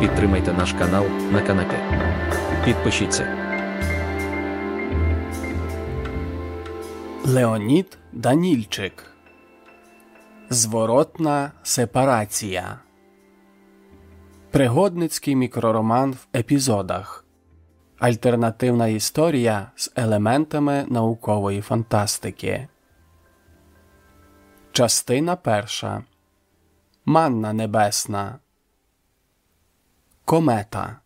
Підтримайте наш канал на канапі. Підпишіться. Леонід Данільчик Зворотна сепарація. Пригодницький мікророман в епізодах. Альтернативна історія з елементами наукової фантастики. Частина перша. Манна Небесна. Комета.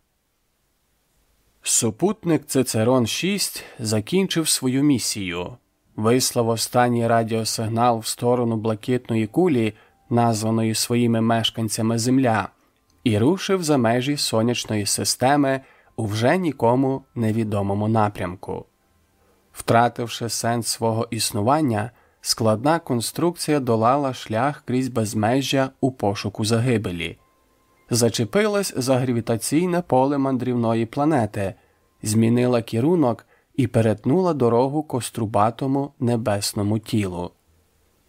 Супутник Цицерон 6 закінчив свою місію вислав останній радіосигнал в сторону блакитної кулі, названої своїми мешканцями Земля, і рушив за межі сонячної системи у вже нікому невідомому напрямку. Втративши сенс свого існування, складна конструкція долала шлях крізь безмежжя у пошуку загибелі, зачепилась за гравітаційне поле мандрівної планети, змінила керунок і перетнула дорогу кострубатому небесному тілу.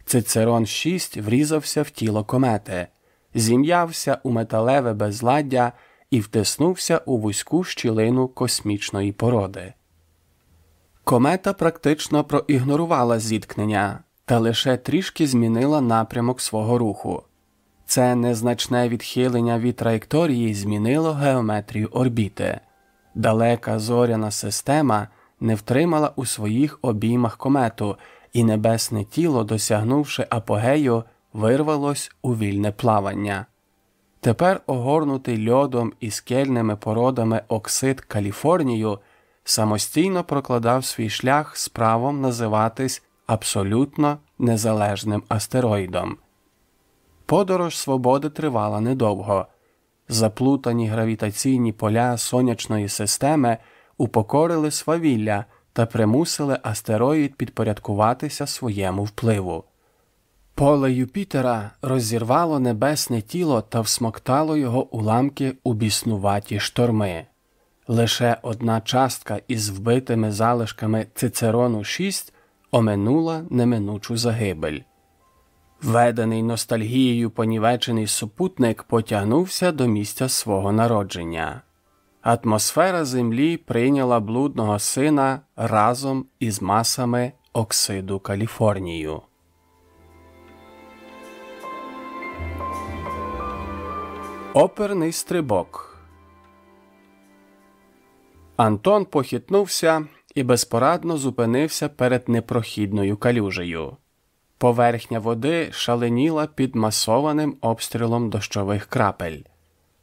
Цицерон 6 врізався в тіло комети, зім'явся у металеве безладдя і втиснувся у вузьку щілину космічної породи. Комета практично проігнорувала зіткнення та лише трішки змінила напрямок свого руху. Це незначне відхилення від траєкторії змінило геометрію орбіти. Далека зоряна система не втримала у своїх обіймах комету, і небесне тіло, досягнувши апогею, вирвалось у вільне плавання. Тепер огорнутий льодом і скельними породами оксид Каліфорнію самостійно прокладав свій шлях з правом називатись абсолютно незалежним астероїдом. Подорож свободи тривала недовго. Заплутані гравітаційні поля сонячної системи упокорили свавілля та примусили астероїд підпорядкуватися своєму впливу. Поле Юпітера розірвало небесне тіло та всмоктало його уламки у біснуваті шторми. Лише одна частка із вбитими залишками Цицерону 6 оминула неминучу загибель. Введений ностальгією понівечений супутник потягнувся до місця свого народження. Атмосфера Землі прийняла блудного сина разом із масами оксиду Каліфорнію. Оперний стрибок. Антон похитнувся і безпорадно зупинився перед непрохідною калюжею. Поверхня води шаленіла під масованим обстрілом дощових крапель.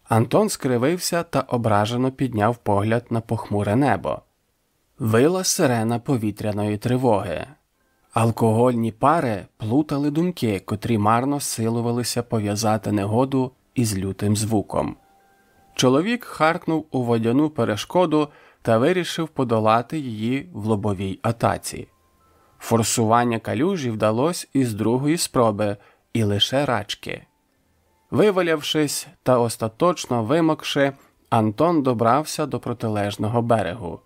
Антон скривився та ображено підняв погляд на похмуре небо. Вила сирена повітряної тривоги. Алкогольні пари плутали думки, котрі марно силувалися пов'язати негоду із лютим звуком. Чоловік харкнув у водяну перешкоду та вирішив подолати її в лобовій атаці. Форсування калюжі вдалося із другої спроби і лише рачки. Вивалявшись та остаточно вимокши, Антон добрався до протилежного берегу.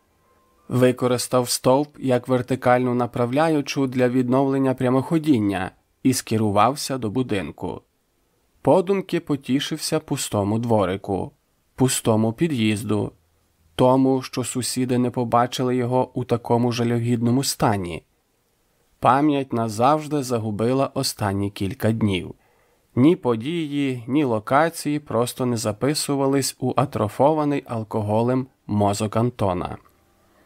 Використав стовп як вертикальну направляючу для відновлення прямоходіння і скерувався до будинку. Подумки потішився пустому дворику, пустому під'їзду, тому, що сусіди не побачили його у такому жалюгідному стані. Пам'ять назавжди загубила останні кілька днів. Ні події, ні локації просто не записувались у атрофований алкоголем мозок Антона.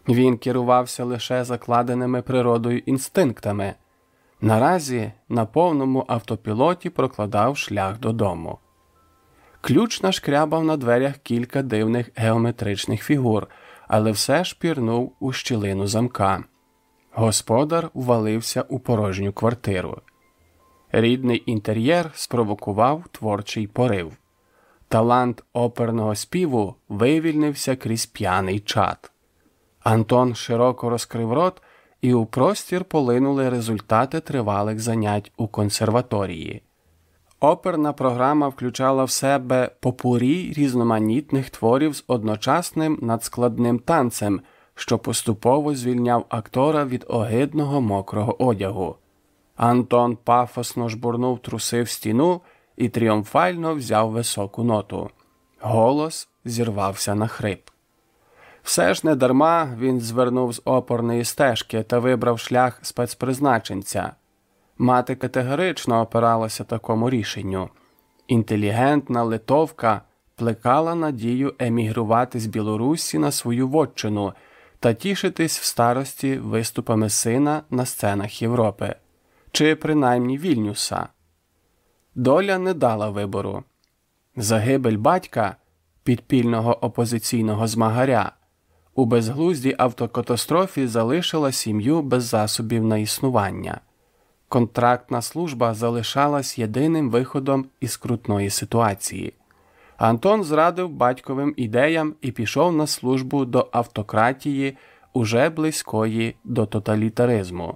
Він керувався лише закладеними природою інстинктами. Наразі на повному автопілоті прокладав шлях додому. Ключ нашкрябав на дверях кілька дивних геометричних фігур, але все ж пірнув у щілину замка. Господар ввалився у порожню квартиру. Рідний інтер'єр спровокував творчий порив. Талант оперного співу вивільнився крізь п'яний чад. Антон широко розкрив рот, і у простір полинули результати тривалих занять у консерваторії. Оперна програма включала в себе попурі різноманітних творів з одночасним надскладним танцем, що поступово звільняв актора від огидного мокрого одягу. Антон пафосно жбурнув труси в стіну і тріумфально взяв високу ноту. Голос зірвався на хрип. Все ж не дарма він звернув з опорної стежки та вибрав шлях спецпризначенця. Мати категорично опиралася такому рішенню. Інтелігентна литовка плекала надію емігрувати з Білорусі на свою вотчину та тішитись в старості виступами сина на сценах Європи чи принаймні Вільнюса. Доля не дала вибору. Загибель батька, підпільного опозиційного змагаря, у безглуздій автокатастрофі залишила сім'ю без засобів на існування. Контрактна служба залишалась єдиним виходом із крутної ситуації. Антон зрадив батьковим ідеям і пішов на службу до автократії, уже близької до тоталітаризму.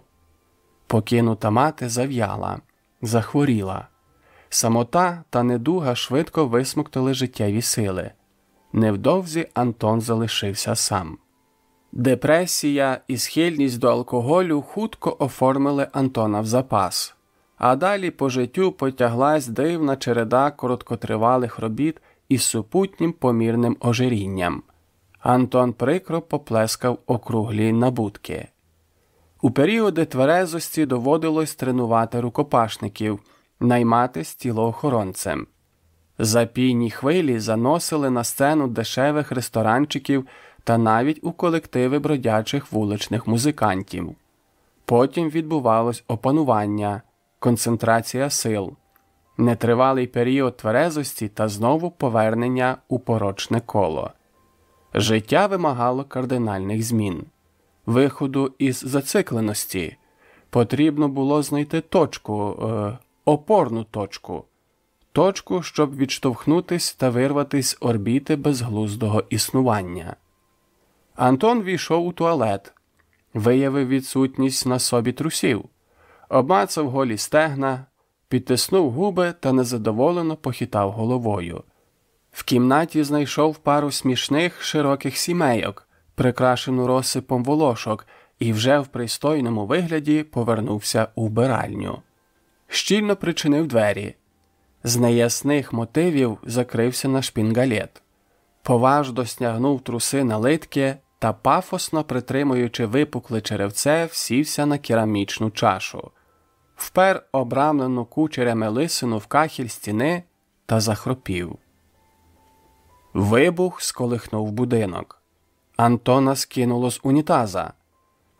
Покинута мати зав'яла, захворіла. Самота та недуга швидко висмоктали життєві сили. Невдовзі Антон залишився сам. Депресія і схильність до алкоголю хутко оформили Антона в запас, а далі по життю потяглась дивна череда короткотривалих робіт із супутнім помірним ожирінням. Антон прикро поплескав округлі набутки. У періоди тверезості доводилось тренувати рукопашників, найматись тілоохоронцем. Запійні хвилі заносили на сцену дешевих ресторанчиків та навіть у колективи бродячих вуличних музикантів. Потім відбувалось опанування, концентрація сил, нетривалий період тверезості та знову повернення у порочне коло. Життя вимагало кардинальних змін, виходу із зацикленості. Потрібно було знайти точку, е, опорну точку, точку, щоб відштовхнутись та вирватись з орбіти безглуздого існування. Антон війшов у туалет, виявив відсутність на собі трусів, обмацав голі стегна, підтиснув губи та незадоволено похитав головою. В кімнаті знайшов пару смішних широких сімейок, прикрашену розсипом волошок, і вже в пристойному вигляді повернувся у вбиральню. Щільно причинив двері. З неясних мотивів закрився на шпінгалет. Поважно стягнув труси на литки та пафосно притримуючи випукле черевце, всівся на керамічну чашу, впер обрамлену кучерями лисину в кахіль стіни та захропів. Вибух сколихнув будинок. Антона скинуло з унітаза.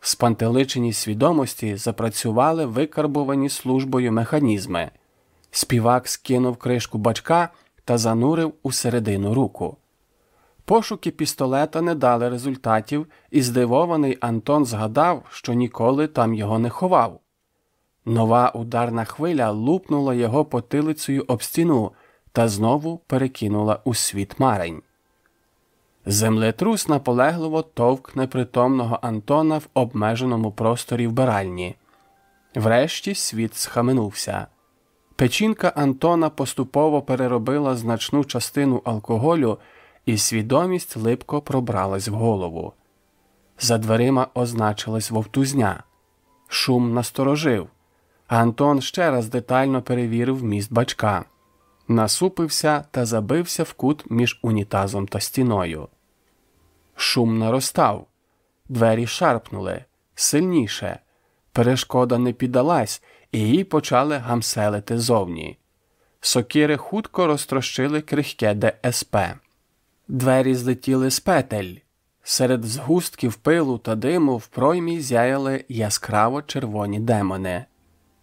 В спантеличеній свідомості запрацювали викарбувані службою механізми. Співак скинув кришку бачка та занурив у середину руку. Пошуки пістолета не дали результатів, і здивований Антон згадав, що ніколи там його не ховав. Нова ударна хвиля лупнула його потилицею об стіну та знову перекинула у світ марень. Землетрус наполегливо товк непритомного Антона в обмеженому просторі вбиральні. Врешті світ схаменувся. Печінка Антона поступово переробила значну частину алкоголю, і свідомість липко пробралась в голову. За дверима означилась вовтузня. Шум насторожив. Антон ще раз детально перевірив міст бачка, насупився та забився в кут між унітазом та стіною. Шум наростав, двері шарпнули сильніше. Перешкода не піддалась, і її почали гамселити зовні. Сокири хутко розтрощили крихке ДСП. Двері злетіли з петель. Серед згустків пилу та диму в проймі зяяли яскраво червоні демони.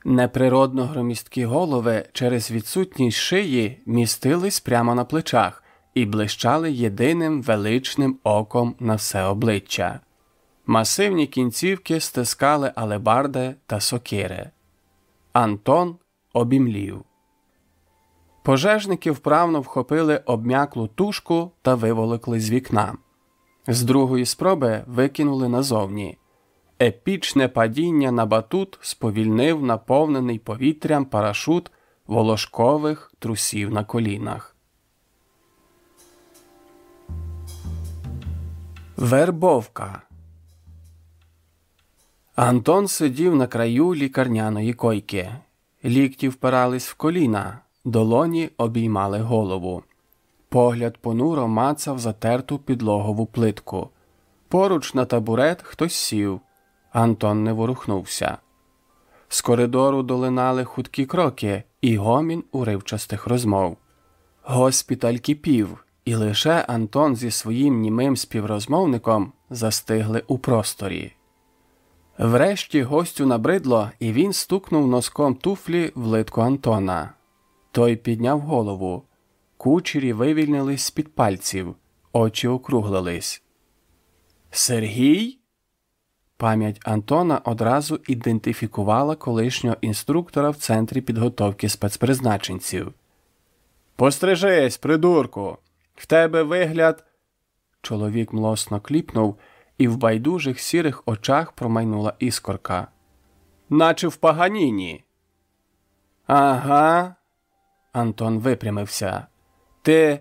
Неприродно громісткі голови через відсутність шиї містились прямо на плечах і блищали єдиним величним оком на все обличчя. Масивні кінцівки стискали алебарди та сокири. Антон обімлів. Пожежники вправно вхопили обм'яклу тушку та виволокли з вікна. З другої спроби викинули назовні. Епічне падіння на батут сповільнив наповнений повітрям парашут волошкових трусів на колінах. Вербовка. Антон сидів на краю лікарняної койки. Лікті впирались в коліна, долоні обіймали голову. Погляд понуро мацав затерту підлогову плитку. Поруч на табурет хтось сів. Антон не ворухнувся. З коридору долинали хуткі кроки і гомін уривчастих розмов. Госпіталь кипів, і лише Антон зі своїм німим співрозмовником застигли у просторі. Врешті гостю набридло, і він стукнув носком туфлі в литку Антона. Той підняв голову. Кучері вивільнились з-під пальців, очі округлились. Сергій? Пам'ять Антона одразу ідентифікувала колишнього інструктора в центрі підготовки спецпризначенців. Пострижись, придурку, в тебе вигляд. Чоловік млосно кліпнув, і в байдужих сірих очах промайнула іскорка. Наче в паганіні. Ага. Антон випрямився. Ти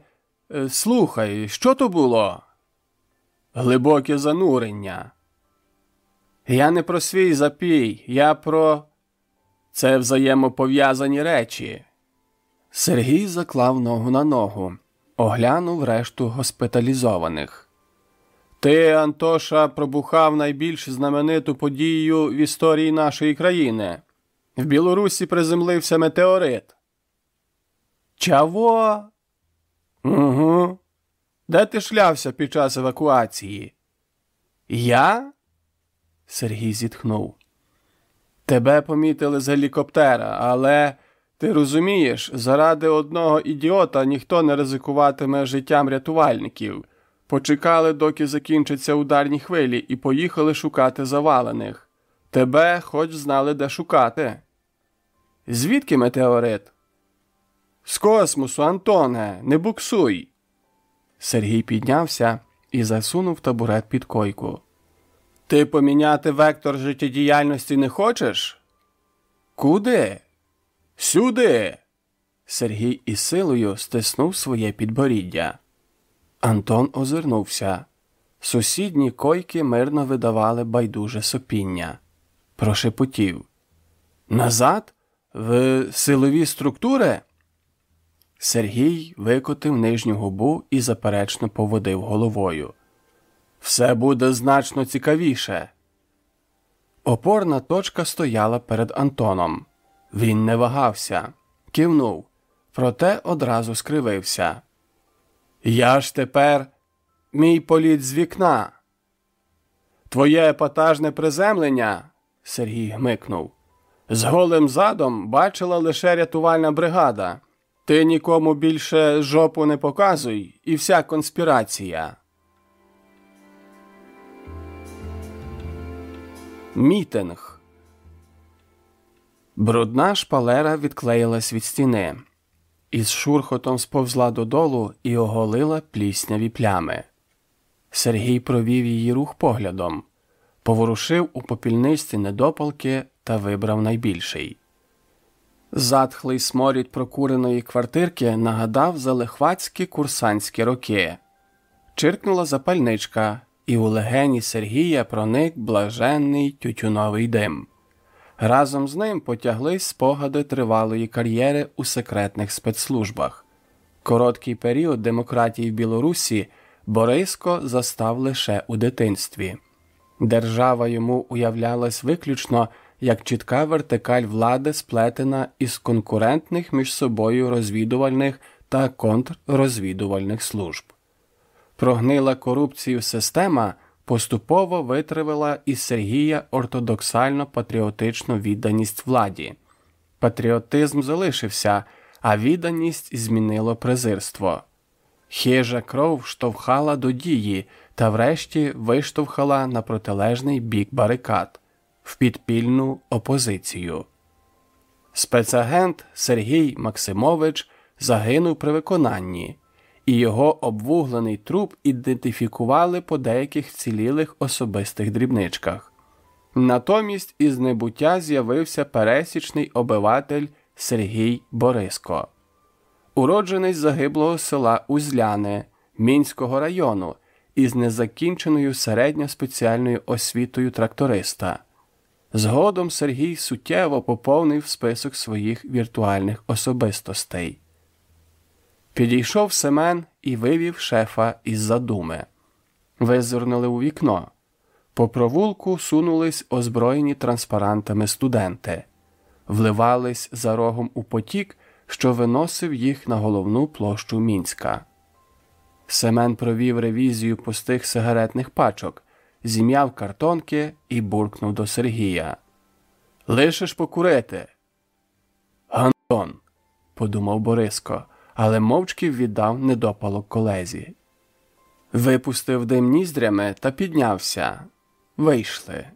е, слухай, що то було? Глибоке занурення. Я не про свій запій, я про. Це взаємопов'язані речі. Сергій заклав ногу на ногу, оглянув решту госпіталізованих. Ти, Антоша, пробухав найбільш знамениту подію в історії нашої країни. В Білорусі приземлився метеорит. Чаво? Угу. Де ти шлявся під час евакуації? Я? Сергій зітхнув. Тебе помітили з гелікоптера, але ти розумієш, заради одного ідіота ніхто не ризикуватиме життям рятувальників. Почекали, доки закінчаться ударні хвилі, і поїхали шукати завалених. Тебе хоч знали, де шукати. Звідки метеорит? З космосу, Антоне, не буксуй. Сергій піднявся і засунув табурет під койку. Ти поміняти вектор життєдіяльності не хочеш? Куди? Сюди. Сергій із силою стиснув своє підборіддя. Антон озирнувся. Сусідні койки мирно видавали байдуже сопіння. Прошепотів. Назад? В силові структури? Сергій викотив нижню губу і заперечно поводив головою. Все буде значно цікавіше. Опорна точка стояла перед Антоном. Він не вагався, кивнув, проте одразу скривився. Я ж тепер мій політ з вікна. Твоє епатажне приземлення, Сергій гмикнув. З голим задом бачила лише рятувальна бригада. Ти нікому більше жопу не показуй, і вся конспірація. Мітинг. Брудна шпалера відклеїлась від стіни, із шурхотом сповзла додолу і оголила плісняві плями. Сергій провів її рух поглядом, поворушив у попільнисті недопалки та вибрав найбільший. Затхлий сморід прокуреної квартирки нагадав залихвацькі курсантські роки. Чиркнула запальничка, і у легені Сергія проник блаженний тютюновий дим. Разом з ним потяглись спогади тривалої кар'єри у секретних спецслужбах. Короткий період демократії в Білорусі Бориско застав лише у дитинстві. Держава йому уявлялась виключно як чітка вертикаль влади сплетена із конкурентних між собою розвідувальних та контррозвідувальних служб. Прогнила корупцію система поступово витравила із Сергія ортодоксально патріотичну відданість владі. Патріотизм залишився, а відданість змінило презирство. Хижа кров штовхала до дії та врешті виштовхала на протилежний бік барикад в підпільну опозицію. Спецагент Сергій Максимович загинув при виконанні, і його обвуглений труп ідентифікували по деяких цілілих особистих дрібничках. Натомість із небуття з'явився пересічний обиватель Сергій Бориско, уродженець загиблого села Узляне Мінського району із незакінченою середньо-спеціальною освітою тракториста. Згодом Сергій суттєво поповнив список своїх віртуальних особистостей. Підійшов Семен і вивів шефа із задуми. Визирнули у вікно. По провулку сунулись озброєні транспарантами студенти, вливались за рогом у потік, що виносив їх на головну площу мінська. Семен провів ревізію пустих сигаретних пачок, зім'яв картонки і буркнув до Сергія. Лишиш покурити. Гандон, подумав Бориско, але мовчки віддав недопалок колезі. Випустив дим ніздрями та піднявся. Вийшли.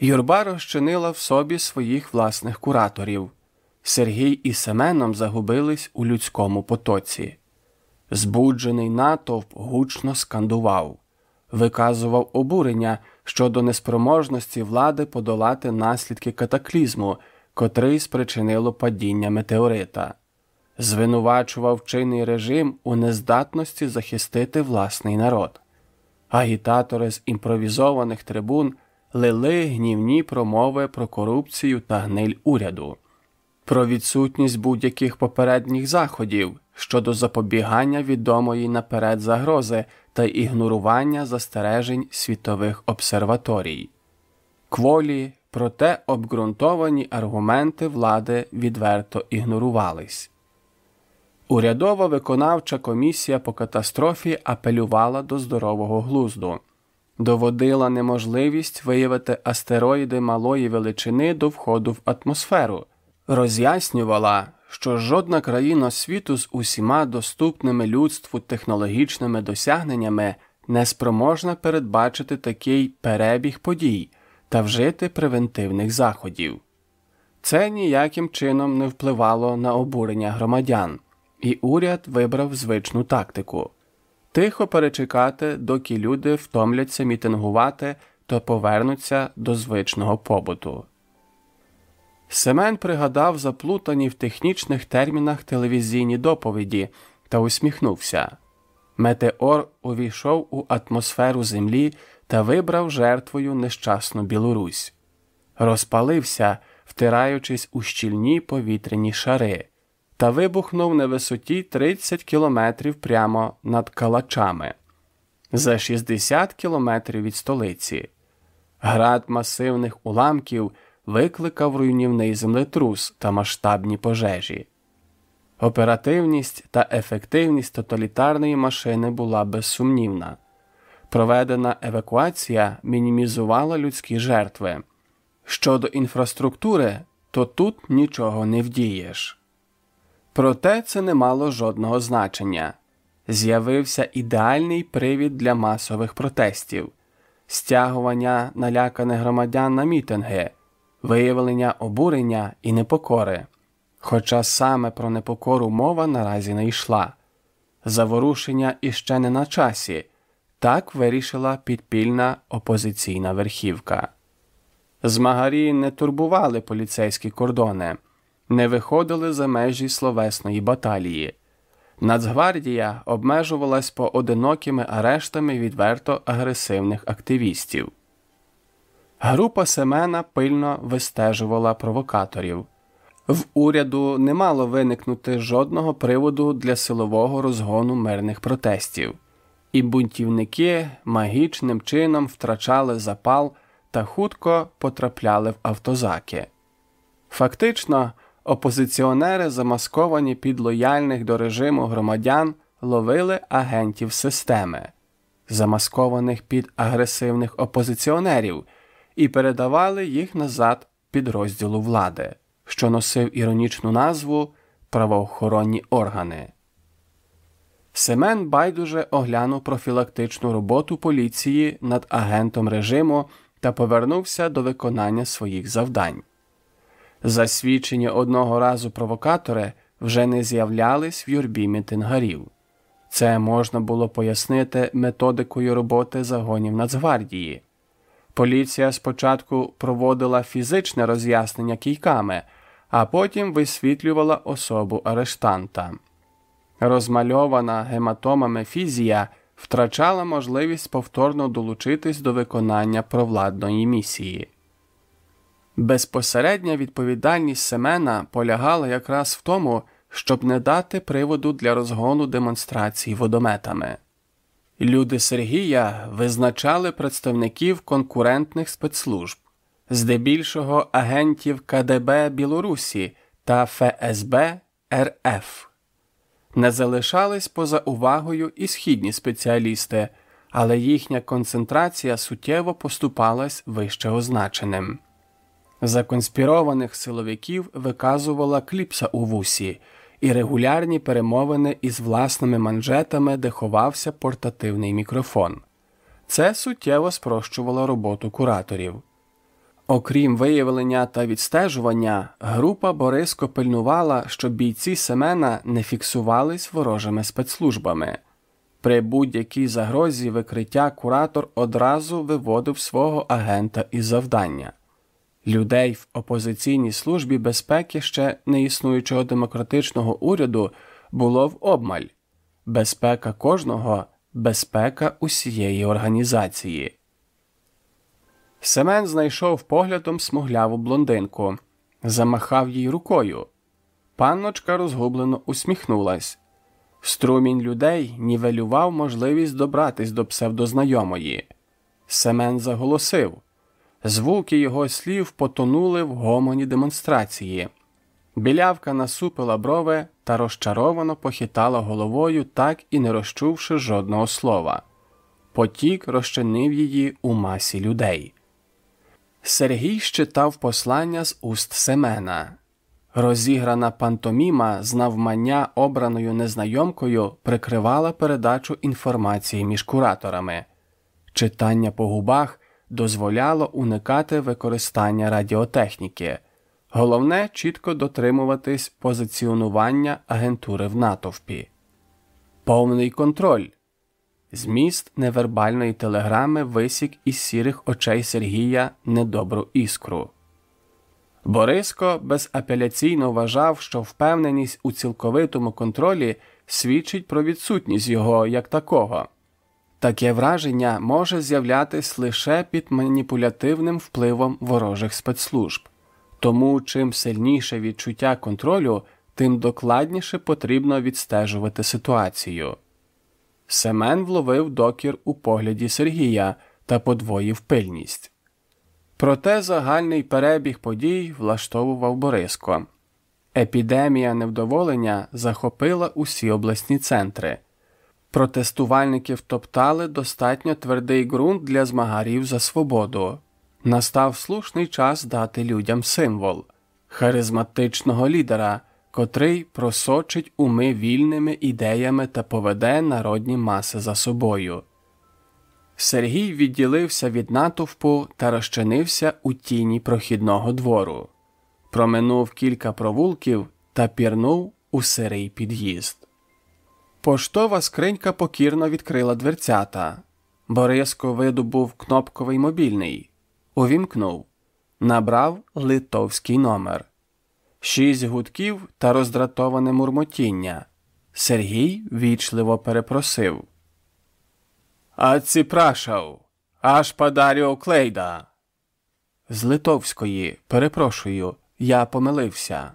Юрба розчинила в собі своїх власних кураторів. Сергій і Семеном загубились у людському потоці. Збуджений натовп гучно скандував, виказував обурення щодо неспроможності влади подолати наслідки катаклізму, котрий спричинило падіння метеорита, звинувачував чинний режим у нездатності захистити власний народ. Агітатори з імпровізованих трибун лили гнівні промови про корупцію та гниль уряду, про відсутність будь-яких попередніх заходів щодо запобігання відомої наперед загрози та ігнорування застережень світових обсерваторій. Кволі, проте обґрунтовані аргументи влади відверто ігнорувались. Урядова виконавча комісія по катастрофі апелювала до здорового глузду, доводила неможливість виявити астероїди малої величини до входу в атмосферу, роз'яснювала, що жодна країна світу з усіма доступними людству технологічними досягненнями не спроможна передбачити такий перебіг подій та вжити превентивних заходів. Це ніяким чином не впливало на обурення громадян, і уряд вибрав звичну тактику тихо перечекати, доки люди втомляться мітингувати та повернуться до звичного побуту. Семен пригадав заплутані в технічних термінах телевізійні доповіді та усміхнувся. Метеор увійшов у атмосферу Землі та вибрав жертвою нещасну Білорусь, розпалився, втираючись у щільні повітряні шари, та вибухнув на висоті 30 кілометрів прямо над калачами, за 60 кілометрів від столиці. Град масивних уламків викликав руйнівний землетрус та масштабні пожежі. Оперативність та ефективність тоталітарної машини була безсумнівна. Проведена евакуація мінімізувала людські жертви. Щодо інфраструктури, то тут нічого не вдієш. Проте це не мало жодного значення. З'явився ідеальний привід для масових протестів, стягування наляканих громадян на мітинги, виявлення обурення і непокори. Хоча саме про непокору мова наразі не йшла. Заворушення іще не на часі, так вирішила підпільна опозиційна верхівка. Змагарі не турбували поліцейські кордони, не виходили за межі словесної баталії. Нацгвардія обмежувалась поодинокими арештами відверто агресивних активістів. Група Семена пильно вистежувала провокаторів. В уряду не мало виникнути жодного приводу для силового розгону мирних протестів, і бунтівники магічним чином втрачали запал та хутко потрапляли в автозаки. Фактично, опозиціонери, замасковані під лояльних до режиму громадян, ловили агентів системи, замаскованих під агресивних опозиціонерів, і передавали їх назад підрозділу влади що носив іронічну назву правоохоронні органи. Семен байдуже оглянув профілактичну роботу поліції над агентом режиму та повернувся до виконання своїх завдань. Засвідчені одного разу провокатори вже не з'являлись в юрбі мітингарів. Це можна було пояснити методикою роботи загонів Нацгвардії. Поліція спочатку проводила фізичне роз'яснення кійками а потім висвітлювала особу арештанта. Розмальована гематомами фізія втрачала можливість повторно долучитись до виконання провладної місії. Безпосередня відповідальність Семена полягала якраз в тому, щоб не дати приводу для розгону демонстрацій водометами. Люди Сергія визначали представників конкурентних спецслужб, здебільшого агентів КДБ Білорусі та ФСБ РФ. Не залишались поза увагою і східні спеціалісти, але їхня концентрація суттєво поступалась вище означеним. Законспірованих силовиків виказувала кліпса у вусі і регулярні перемовини із власними манжетами, де ховався портативний мікрофон. Це суттєво спрощувало роботу кураторів. Окрім виявлення та відстежування, група Бориско пильнувала, щоб бійці Семена не фіксувались ворожими спецслужбами. При будь-якій загрозі викриття куратор одразу виводив свого агента із завдання. Людей в опозиційній службі безпеки ще не існуючого демократичного уряду було в обмаль безпека кожного, безпека усієї організації. Семен знайшов поглядом смугляву блондинку, замахав їй рукою. Панночка розгублено усміхнулась. Струмінь людей нівелював можливість добратись до псевдознайомої. Семен заголосив. Звуки його слів потонули в гомоні демонстрації. Білявка насупила брови та розчаровано похитала головою, так і не розчувши жодного слова. Потік розчинив її у масі людей. Сергій щитав послання з уст Семена. Розіграна пантоміма з навмання обраною незнайомкою прикривала передачу інформації між кураторами. Читання по губах дозволяло уникати використання радіотехніки. Головне чітко дотримуватись позиціонування агентури в натовпі. Повний контроль. Зміст невербальної телеграми висік із сірих очей Сергія недобру іскру. Бориско безапеляційно вважав, що впевненість у цілковитому контролі свідчить про відсутність його як такого. Таке враження може з'являтись лише під маніпулятивним впливом ворожих спецслужб, тому чим сильніше відчуття контролю, тим докладніше потрібно відстежувати ситуацію. Семен вловив докір у погляді Сергія та подвоїв пильність. Проте загальний перебіг подій влаштовував Бориско. Епідемія невдоволення захопила усі обласні центри. Протестувальники втоптали достатньо твердий ґрунт для змагарів за свободу. Настав слушний час дати людям символ харизматичного лідера, котрий просочить уми вільними ідеями та поведе народні маси за собою. Сергій відділився від натовпу та розчинився у тіні прохідного двору, проминув кілька провулків та пірнув у сирий під'їзд. Поштова скринька покірно відкрила дверцята. Бориско видобув кнопковий мобільний, увімкнув, набрав литовський номер. Шість гудків та роздратоване мурмотіння. Сергій вічливо перепросив. А прашав, аж подарю клейда. З Литовської, перепрошую, я помилився.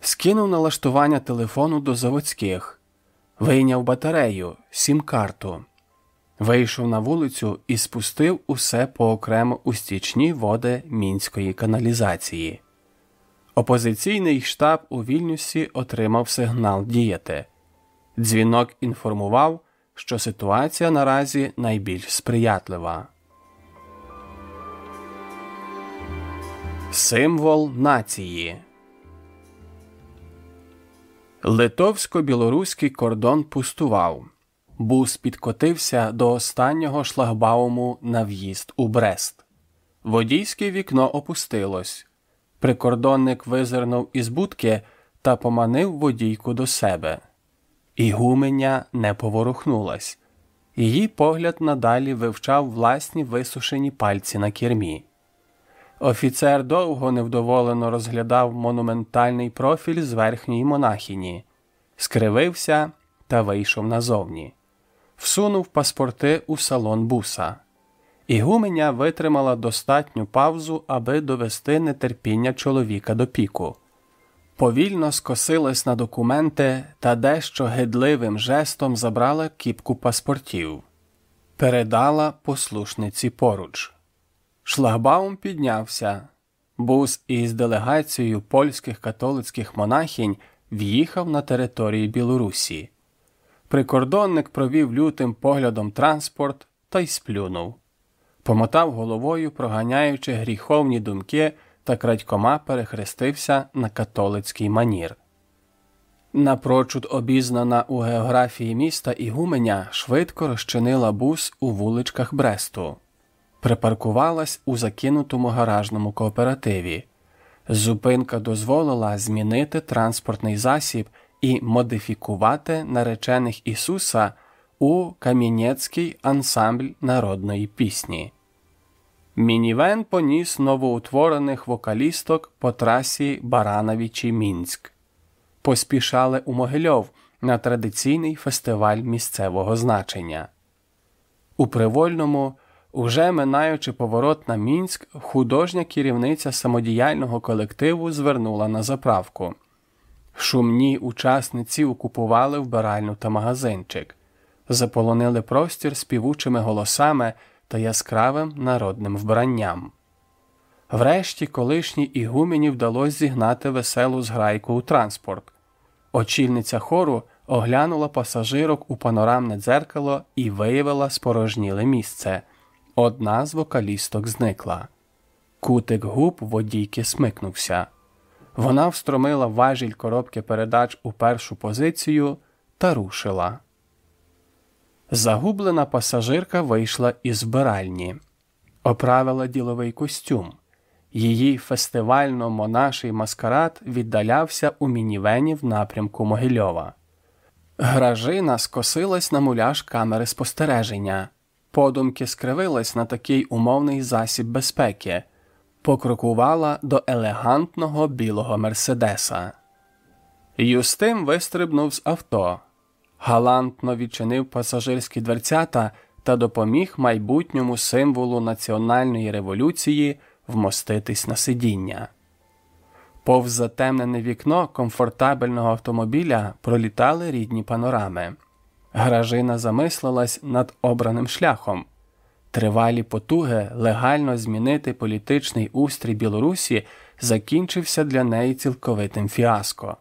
Скинув налаштування телефону до заводських, вийняв батарею, сім-карту, вийшов на вулицю і спустив усе поокремо у стічні води мінської каналізації. Опозиційний штаб у Вільнюсі отримав сигнал діяти. Дзвінок інформував, що ситуація наразі найбільш сприятлива. Символ нації Литовсько-білоруський кордон пустував. Бус підкотився до останнього шлагбауму на в'їзд у Брест. Водійське вікно опустилось. Прикордонник визирнув із будки та поманив водійку до себе. Ігуменя не поворухнулась. Її погляд надалі вивчав власні висушені пальці на кермі. Офіцер довго невдоволено розглядав монументальний профіль з верхньої монахині, скривився та вийшов назовні, всунув паспорти у салон буса. Ігуменя витримала достатню паузу, аби довести нетерпіння чоловіка до піку. повільно скосилась на документи та дещо гидливим жестом забрала кіпку паспортів, передала послушниці поруч. Шлагбаум піднявся. Бус із делегацією польських католицьких монахінь в'їхав на території Білорусі. Прикордонник провів лютим поглядом транспорт та й сплюнув, помотав головою, проганяючи гріховні думки та крадькома перехрестився на католицький манір. Напрочуд обізнана у географії міста Ігуменя швидко розчинила бус у вуличках Бресту, припаркувалась у закинутому гаражному кооперативі. Зупинка дозволила змінити транспортний засіб і модифікувати наречених Ісуса у Кам'янецький ансамбль народної пісні. Мінівен поніс новоутворених вокалісток по трасі Барановичі Мінськ. Поспішали у Могильов на традиційний фестиваль місцевого значення. У Привольному, уже минаючи поворот на Мінськ, художня керівниця самодіяльного колективу звернула на заправку. Шумні учасниці окупували вбиральну та магазинчик, заполонили простір співучими голосами та яскравим народним вбранням. Врешті колишній ігумені вдалося зігнати веселу зграйку у транспорт. Очільниця хору оглянула пасажирок у панорамне дзеркало і виявила спорожніле місце. Одна з вокалісток зникла. Кутик губ водійки смикнувся. Вона встромила важіль коробки передач у першу позицію та рушила. Загублена пасажирка вийшла із вбиральні, оправила діловий костюм. Її фестивально-монаший маскарад віддалявся у мінівені в напрямку Могильова. Гражина скосилась на муляж камери спостереження, подумки скривилась на такий умовний засіб безпеки, покрокувала до елегантного білого Мерседеса. Юстим вистрибнув з авто галантно відчинив пасажирські дверцята та допоміг майбутньому символу національної революції вмоститись на сидіння. Повз затемнене вікно комфортабельного автомобіля пролітали рідні панорами. Гражина замислилась над обраним шляхом. Тривалі потуги легально змінити політичний устрій Білорусі закінчився для неї цілковитим фіаско.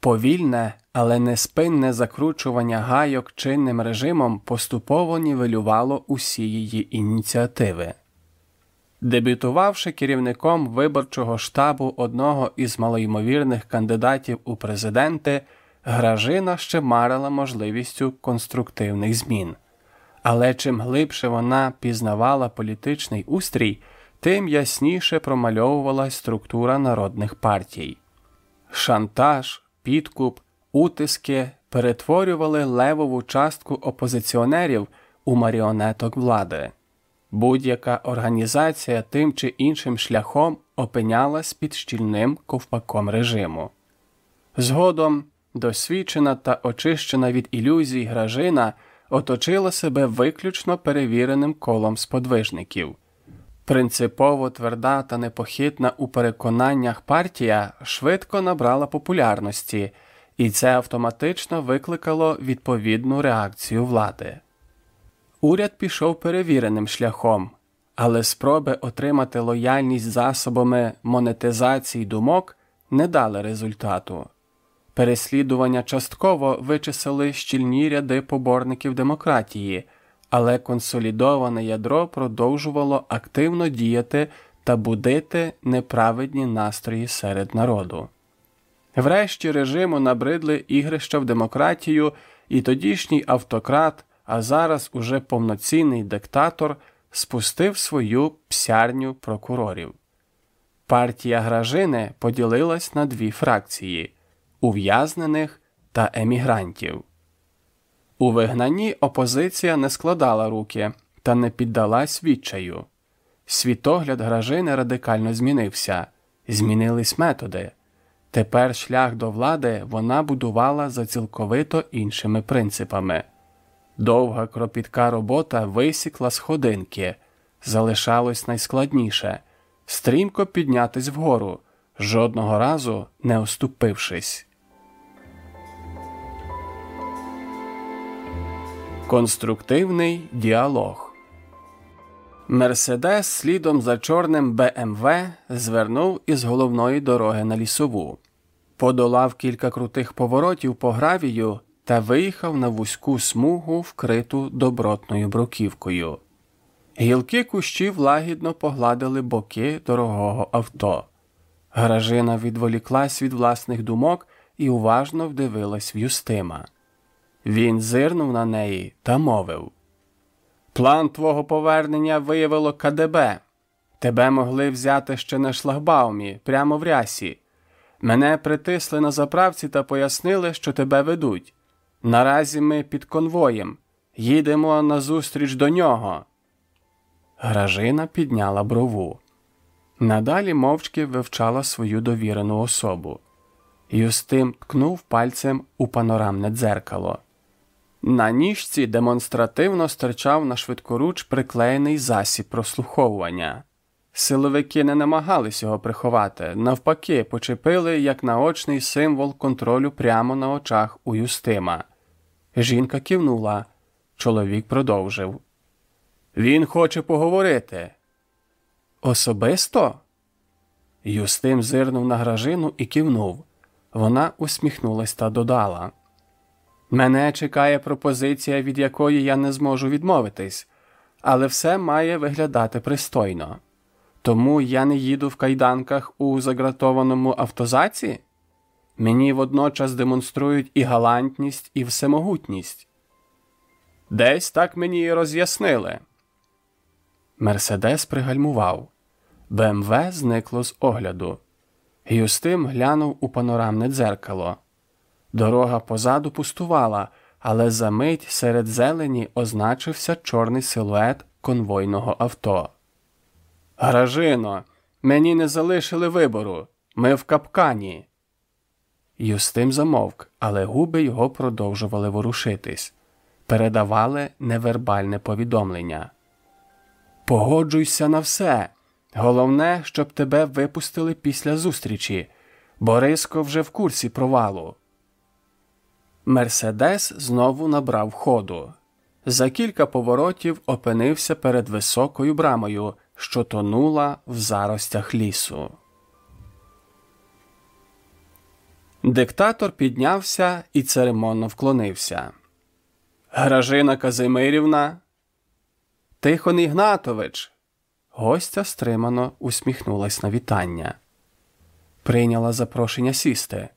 Повільне, але неспинне закручування гайок чинним режимом поступово нівелювало усі її ініціативи. Дебютувавши керівником виборчого штабу одного із малоймовірних кандидатів у президенти, Гражина ще марила можливістю конструктивних змін. Але чим глибше вона пізнавала політичний устрій, тим ясніше промальовувалась структура народних партій. Шантаж, підкуп, утиски перетворювали левову частку опозиціонерів у маріонеток влади. Будь-яка організація тим чи іншим шляхом опинялась під щільним ковпаком режиму. Згодом досвідчена та очищена від ілюзій гражина оточила себе виключно перевіреним колом сподвижників. Принципово тверда та непохитна у переконаннях партія швидко набрала популярності, і це автоматично викликало відповідну реакцію влади. Уряд пішов перевіреним шляхом, але спроби отримати лояльність засобами монетизації думок не дали результату. Переслідування частково вичислили щільні ряди поборників демократії але консолідоване ядро продовжувало активно діяти та будити неправедні настрої серед народу. Врешті режиму набридли ігрища в демократію, і тодішній автократ, а зараз уже повноцінний диктатор, спустив свою псярню прокурорів. Партія Гражини поділилась на дві фракції ув'язнених та емігрантів. У вигнанні опозиція не складала руки та не піддалась відчаю. Світогляд гражини радикально змінився, змінились методи. Тепер шлях до влади вона будувала за цілковито іншими принципами. Довга кропітка робота висікла сходинки, залишалось найскладніше стрімко піднятись вгору, жодного разу не оступившись. Конструктивний діалог Мерседес слідом за чорним БМВ звернув із головної дороги на лісову, подолав кілька крутих поворотів по гравію та виїхав на вузьку смугу, вкриту добротною бруківкою. Гілки кущів лагідно погладили боки дорогого авто. Гражина відволіклась від власних думок і уважно вдивилась в Юстима. Він зирнув на неї та мовив План твого повернення виявило КДБ. Тебе могли взяти ще на шлагбаумі, прямо в рясі. Мене притисли на заправці та пояснили, що тебе ведуть. Наразі ми під конвоєм. Їдемо назустріч до нього. Гражина підняла брову. Надалі мовчки вивчала свою довірену особу. Юстим ткнув пальцем у панорамне дзеркало. На ніжці демонстративно стирчав на швидкоруч приклеєний засіб прослуховування. Силовики не намагались його приховати, навпаки, почепили як наочний символ контролю прямо на очах у Юстима. Жінка кивнула. Чоловік продовжив. Він хоче поговорити. Особисто? Юстим зирнув на гражину і кивнув. Вона усміхнулась та додала. Мене чекає пропозиція, від якої я не зможу відмовитись, але все має виглядати пристойно. Тому я не їду в кайданках у загратованому автозаці. Мені водночас демонструють і галантність, і всемогутність. Десь так мені і роз'яснили. Мерседес пригальмував. БМВ зникло з огляду. Юстим глянув у панорамне дзеркало. Дорога позаду пустувала, але за мить серед зелені означився чорний силует конвойного авто. Гражино, мені не залишили вибору. Ми в капкані. Юстим замовк, але губи його продовжували ворушитись, передавали невербальне повідомлення. Погоджуйся на все. Головне, щоб тебе випустили після зустрічі. Бориско вже в курсі провалу. Мерседес знову набрав ходу. За кілька поворотів опинився перед високою брамою, що тонула в заростях лісу. Диктатор піднявся і церемонно вклонився. Гражина Казимирівна. Тихон Ігнатович. Гостя стримано усміхнулась на вітання. Прийняла запрошення сісти.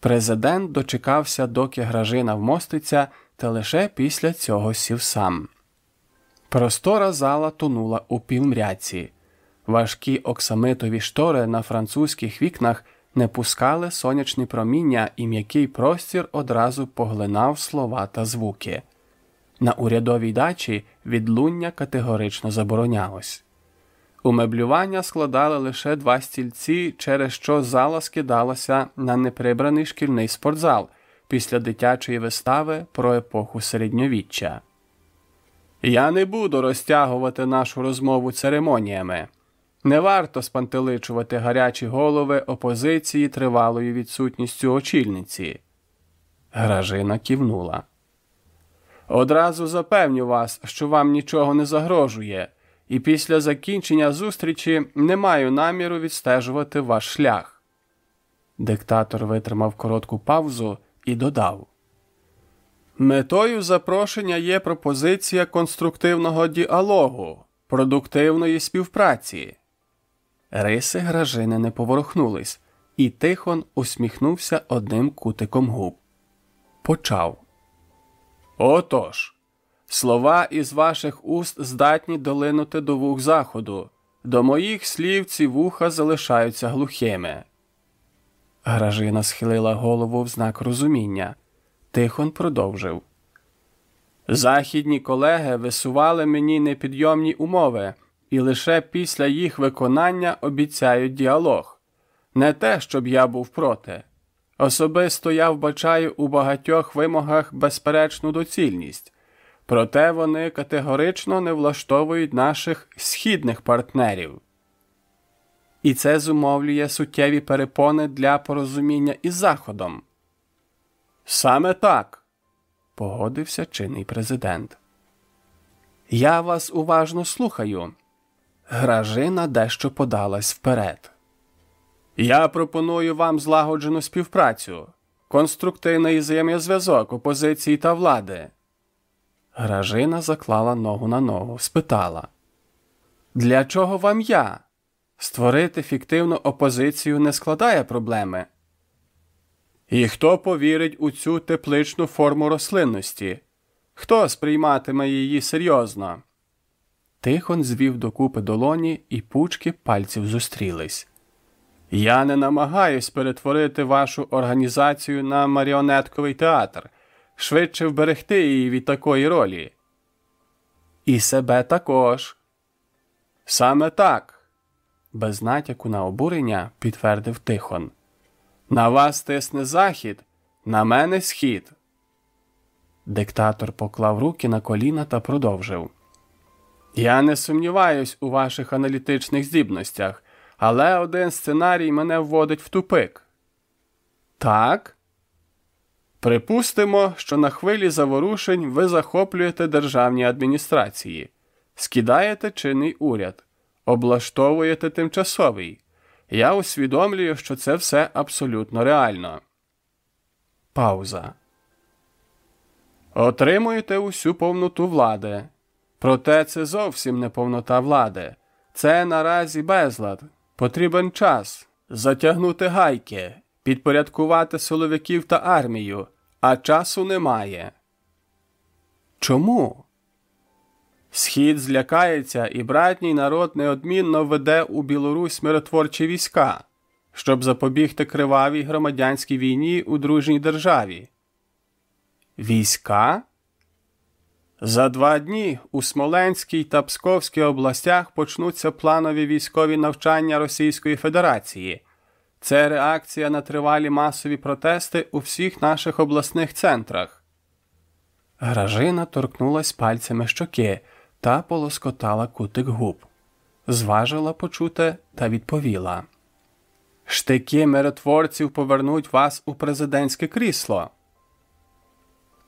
Президент дочекався, доки гражина вмоститься, та лише після цього сів сам. Простора зала тонула у півмряці. Важкі оксамитові штори на французьких вікнах не пускали сонячні проміння, і м'який простір одразу поглинав слова та звуки. На урядовій дачі відлуння категорично заборонялось. Умеблювання складали лише два стільці, через що зала скидалася на неприбраний шкільний спортзал після дитячої вистави про епоху середньовіччя. Я не буду розтягувати нашу розмову церемоніями. Не варто спантеличувати гарячі голови опозиції тривалою відсутністю очільниці. Гражина кивнула. Одразу запевню вас, що вам нічого не загрожує і після закінчення зустрічі не маю наміру відстежувати ваш шлях. Диктатор витримав коротку паузу і додав Метою запрошення є пропозиція конструктивного діалогу, продуктивної співпраці. Риси гражини не поворухнулись, і Тихон усміхнувся одним кутиком губ. Почав. Отож. Слова із ваших уст здатні долинути до вух заходу. До моїх слів ці вуха залишаються глухими. Гражина схилила голову в знак розуміння. Тихон продовжив. Західні колеги висували мені непідйомні умови, і лише після їх виконання обіцяють діалог. Не те, щоб я був проти. Особисто я вбачаю у багатьох вимогах безперечну доцільність проте вони категорично не влаштовують наших східних партнерів. І це зумовлює суттєві перепони для порозуміння із Заходом. Саме так, погодився чинний президент. Я вас уважно слухаю. Гражина дещо подалась вперед. Я пропоную вам злагоджену співпрацю, конструктивний взаємозв'язок опозиції та влади. Гражина заклала ногу на ногу, спитала Для чого вам я? Створити фіктивну опозицію не складає проблеми. І хто повірить у цю тепличну форму рослинності? Хто сприйматиме її серйозно? Тихон звів докупи долоні, і пучки пальців зустрілись. Я не намагаюсь перетворити вашу організацію на маріонетковий театр, швидше вберегти її від такої ролі. І себе також. Саме так, без натяку на обурення підтвердив Тихон. На вас тисне захід, на мене схід. Диктатор поклав руки на коліна та продовжив. Я не сумніваюсь у ваших аналітичних здібностях, але один сценарій мене вводить в тупик. Так. Припустимо, що на хвилі заворушень ви захоплюєте державні адміністрації, скидаєте чинний уряд, облаштовуєте тимчасовий. Я усвідомлюю, що це все абсолютно реально. Пауза. Отримуєте усю повноту влади. Проте це зовсім не повнота влади. Це наразі безлад. Потрібен час затягнути гайки, підпорядкувати силовиків та армію, а часу немає. Чому? Схід злякається, і братній народ неодмінно веде у Білорусь миротворчі війська, щоб запобігти кривавій громадянській війні у дружній державі. Війська? За два дні у Смоленській та Псковській областях почнуться планові військові навчання Російської Федерації. Це реакція на тривалі масові протести у всіх наших обласних центрах. Гражина торкнулась пальцями щоки та полоскотала кутик губ, зважила почуте та відповіла Штики миротворців повернуть вас у президентське крісло.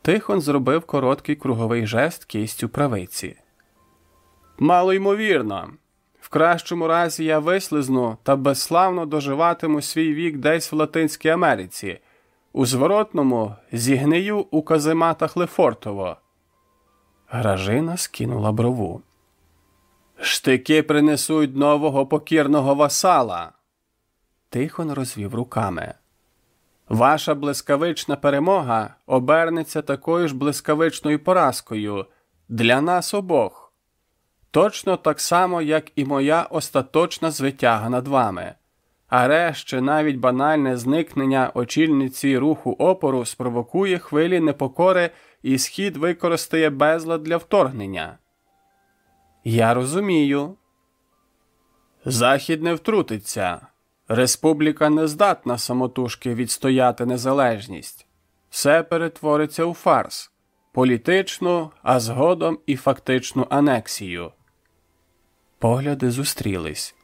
Тихон зробив короткий круговий жест кістю правиці. Мало ймовірно. В кращому разі я вислизну та безславно доживатиму свій вік десь в Латинській Америці, у зворотному зігнию у казематах Лефортово. Гражина скинула брову. Штики принесуть нового покірного васала. Тихон розвів руками. Ваша блискавична перемога обернеться такою ж блискавичною поразкою для нас обох. Точно так само, як і моя остаточна звитяга над вами. А решті навіть банальне зникнення очільниці руху опору спровокує хвилі непокори і схід використає безлад для вторгнення. Я розумію. Захід не втрутиться. Республіка не здатна самотужки відстояти незалежність. Все перетвориться у фарс, політичну, а згодом і фактичну анексію. Погляди зустрілись.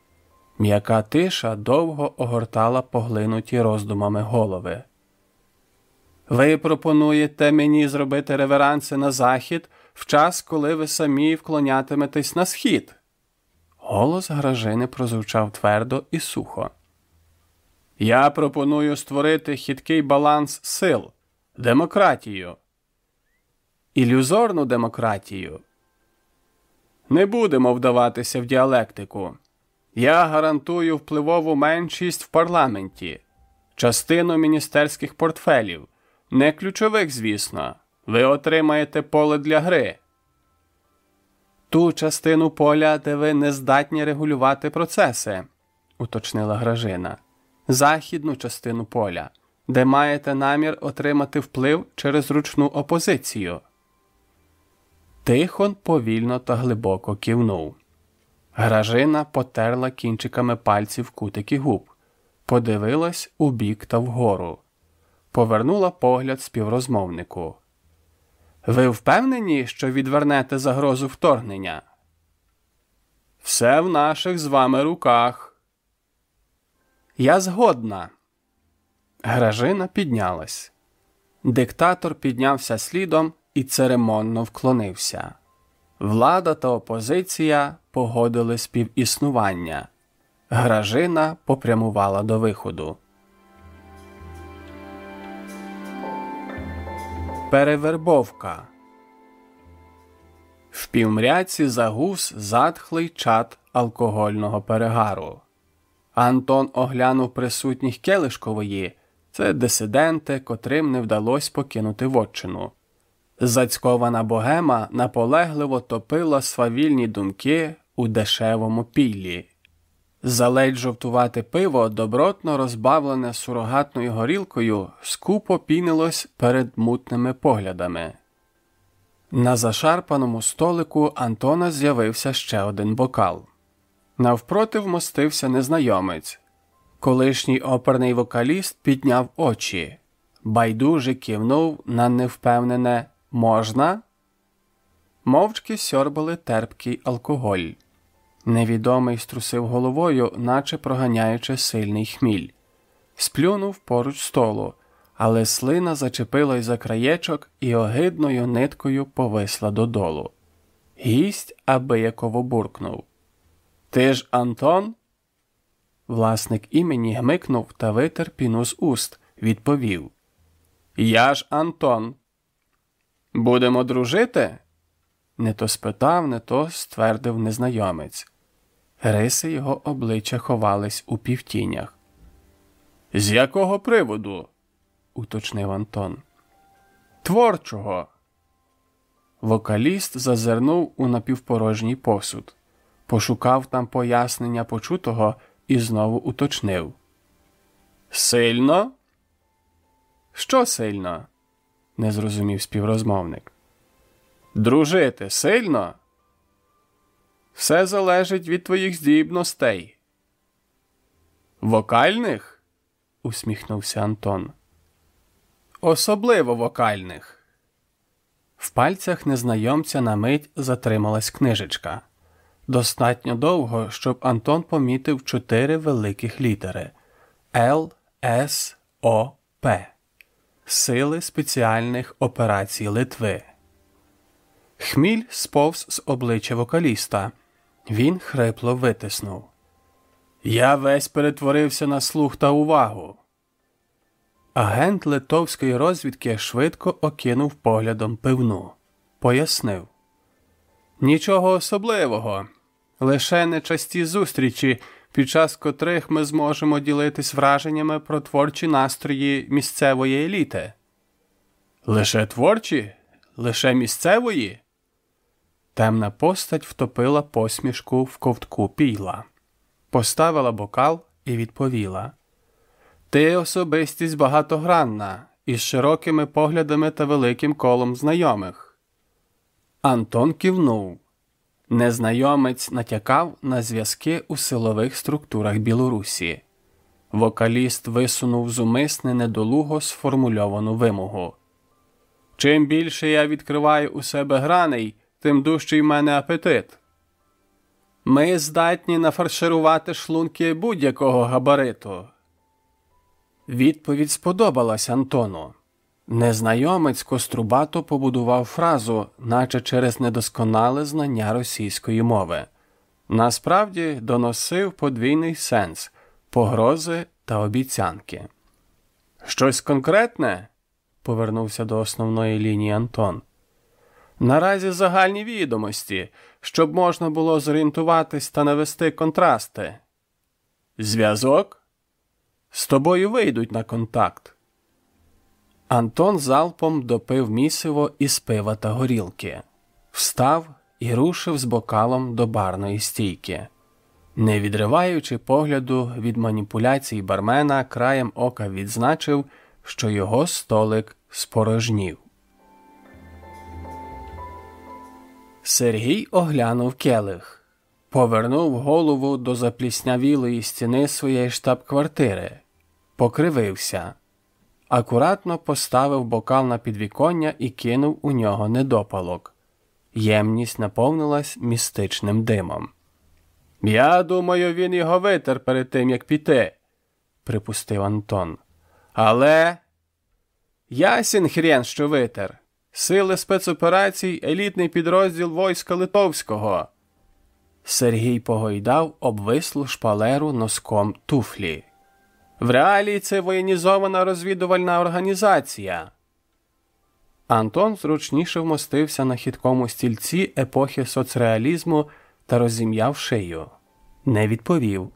М'яка тиша довго огортала поглинуті роздумами голови. Ви пропонуєте мені зробити реверанси на захід в час, коли ви самі вклонятиметесь на схід. Голос гражини прозвучав твердо і сухо. Я пропоную створити хиткий баланс сил, демократію. Ілюзорну демократію. Не будемо вдаватися в діалектику. Я гарантую впливову меншість в парламенті, частину міністерських портфелів, не ключових, звісно. Ви отримаєте поле для гри. Ту частину поля, де ви не здатні регулювати процеси, уточнила Гражина західну частину поля, де маєте намір отримати вплив через ручну опозицію. Тихон повільно та глибоко кивнув. Гражина потерла кінчиками пальців кутики губ, подивилась у бік та вгору, повернула погляд співрозмовнику. Ви впевнені, що відвернете загрозу вторгнення? Все в наших з вами руках Я згодна. Гражина піднялась. Диктатор піднявся слідом і церемонно вклонився. Влада та опозиція погодили співіснування. Гражина попрямувала до виходу. Перевербовка. В півмряці загус затхлий чад алкогольного перегару. Антон оглянув присутніх Келишкової це дисиденти, котрим не вдалося покинути вотчину. Зацькована богема наполегливо топила свавільні думки у дешевому піллі. Заледь жовтувати пиво, добротно розбавлене сурогатною горілкою, скупо пінилось перед мутними поглядами. На зашарпаному столику Антона з'явився ще один бокал. Навпроти вмостився незнайомець. Колишній оперний вокаліст підняв очі, байдуже кивнув на невпевнене можна. Мовчки сьорбали терпкий алкоголь. Невідомий струсив головою, наче проганяючи сильний хміль. Сплюнув поруч столу, але слина зачепилась за краєчок і огидною ниткою повисла додолу. Гість абияково буркнув. Ти ж Антон? Власник імені гмикнув та витер піну з уст, відповів Я ж Антон. Будемо дружити? Не то спитав, не то ствердив незнайомець. Риси його обличчя ховались у півтінях. З якого приводу? уточнив Антон. Творчого. Вокаліст зазирнув у напівпорожній посуд, пошукав там пояснення почутого і знову уточнив. Сильно? Що сильно? Не зрозумів співрозмовник. Дружити сильно? Все залежить від твоїх здібностей. Вокальних? усміхнувся Антон. Особливо вокальних. В пальцях незнайомця на мить затрималась книжечка. Достатньо довго, щоб Антон помітив чотири великих літери Л, С, О, П. Сили спеціальних операцій Литви. Хміль сповз з обличчя вокаліста. Він хрипло витиснув. Я весь перетворився на слух та увагу. Агент литовської розвідки швидко окинув поглядом пивну. Пояснив Нічого особливого, лише нечасті зустрічі, під час котрих ми зможемо ділитись враженнями про творчі настрої місцевої еліти. Лише творчі? Лише місцевої? Темна постать втопила посмішку в ковтку пійла, поставила бокал і відповіла Ти особистість багатогранна, із широкими поглядами та великим колом знайомих. Антон кивнув. Незнайомець натякав на зв'язки у силових структурах Білорусі. Вокаліст висунув зумисне недолуго сформульовану вимогу. Чим більше я відкриваю у себе граней, тим дужчий в мене апетит. Ми здатні нафарширувати шлунки будь-якого габариту. Відповідь сподобалась Антону. Незнайомець кострубато побудував фразу, наче через недосконале знання російської мови. Насправді доносив подвійний сенс погрози та обіцянки. Щось конкретне? повернувся до основної лінії Антон. Наразі загальні відомості, щоб можна було зорієнтуватись та навести контрасти. Зв'язок? З тобою вийдуть на контакт. Антон залпом допив місиво із пива та горілки, встав і рушив з бокалом до барної стійки. Не відриваючи погляду від маніпуляцій бармена, краєм ока відзначив, що його столик спорожнів. Сергій оглянув келих, повернув голову до запліснявілої стіни своєї штаб-квартири, покривився, акуратно поставив бокал на підвіконня і кинув у нього недопалок. Ємність наповнилась містичним димом. Я думаю, він його витер перед тим, як піти, припустив Антон. Але ясін хрен, що витер. Сили спецоперацій, елітний підрозділ войска Литовського. Сергій погойдав обвислу шпалеру носком туфлі. В реалії це воєнізована розвідувальна організація. Антон зручніше вмостився на хиткому стільці епохи соцреалізму та розім'яв шию. Не відповів.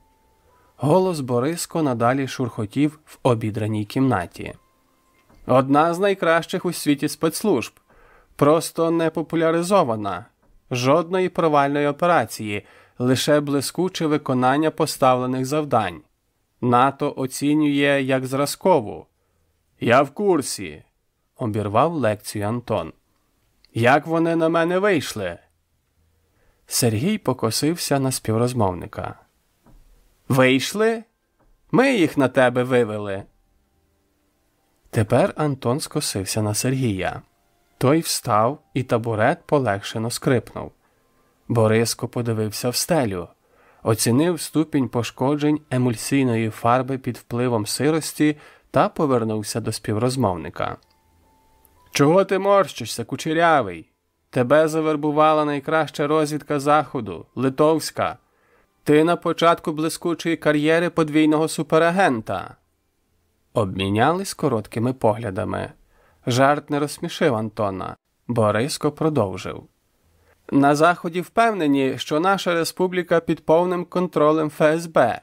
Голос Бориско надалі шурхотів в обідраній кімнаті. Одна з найкращих у світі спецслужб, просто не популяризована, жодної провальної операції, лише блискуче виконання поставлених завдань. НАТО оцінює як зразкову. Я в курсі, обірвав лекцію Антон. Як вони на мене вийшли? Сергій покосився на співрозмовника. Вийшли? Ми їх на тебе вивели. Тепер Антон скосився на Сергія. Той встав, і табурет полегшено скрипнув. Бориско подивився в стелю, оцінив ступінь пошкоджень емульсійної фарби під впливом сирості та повернувся до співрозмовника. Чого ти морщишся, кучерявий? Тебе завербувала найкраща розвідка Заходу, Литовська. Ти на початку блискучої кар'єри подвійного суперагента. Обмінялись короткими поглядами. Жарт не розсмішив Антона. Бориско продовжив. На Заході впевнені, що наша республіка під повним контролем ФСБ,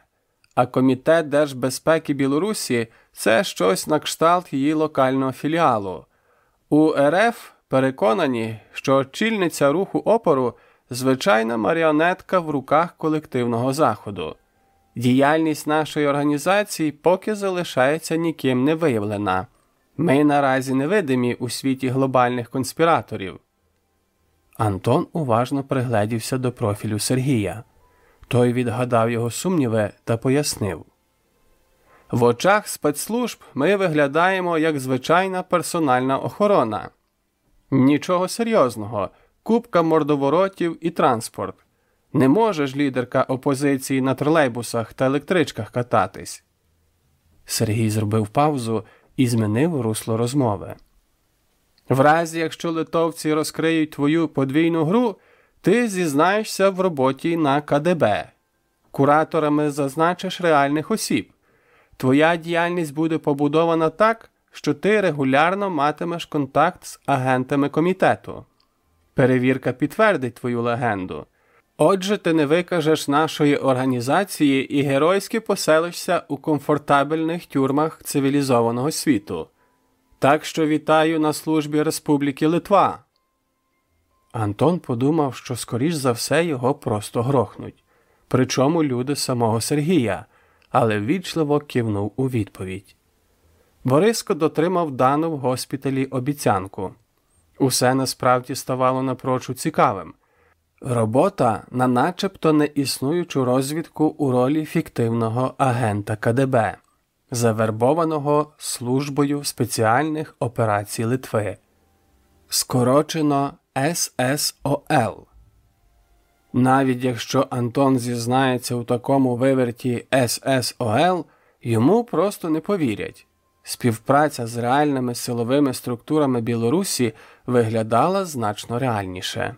а Комітет Держбезпеки Білорусі це щось на кшталт її локального філіалу. У РФ переконані, що очільниця руху опору звичайна маріонетка в руках колективного заходу. Діяльність нашої організації поки залишається ніким не виявлена. Ми наразі невидимі у світі глобальних конспіраторів. Антон уважно пригледівся до профілю Сергія. Той відгадав його сумніви та пояснив. В очах спецслужб ми виглядаємо як звичайна персональна охорона. Нічого серйозного, купка мордоворотів і транспорт. Не може ж лідерка опозиції на тролейбусах та електричках кататись. Сергій зробив паузу і змінив русло розмови. В разі, якщо литовці розкриють твою подвійну гру, ти зізнаєшся в роботі на КДБ. Кураторами зазначиш реальних осіб. Твоя діяльність буде побудована так, що ти регулярно матимеш контакт з агентами комітету. Перевірка підтвердить твою легенду. Отже, ти не викажеш нашої організації і геройськи поселишся у комфортабельних тюрмах цивілізованого світу. Так що вітаю на службі Республіки Литва. Антон подумав, що скоріш за все його просто грохнуть. Причому люди самого Сергія, але ввічливо кивнув у відповідь. Бориско дотримав дану в госпіталі обіцянку. Усе насправді ставало напрочуд цікавим. Робота на начебто неіснуючу розвідку у ролі фіктивного агента КДБ, завербованого службою спеціальних операцій Литви, скорочено ССОЛ. Навіть якщо Антон зізнається у такому виверті ССОЛ, йому просто не повірять. Співпраця з реальними силовими структурами Білорусі виглядала значно реальніше.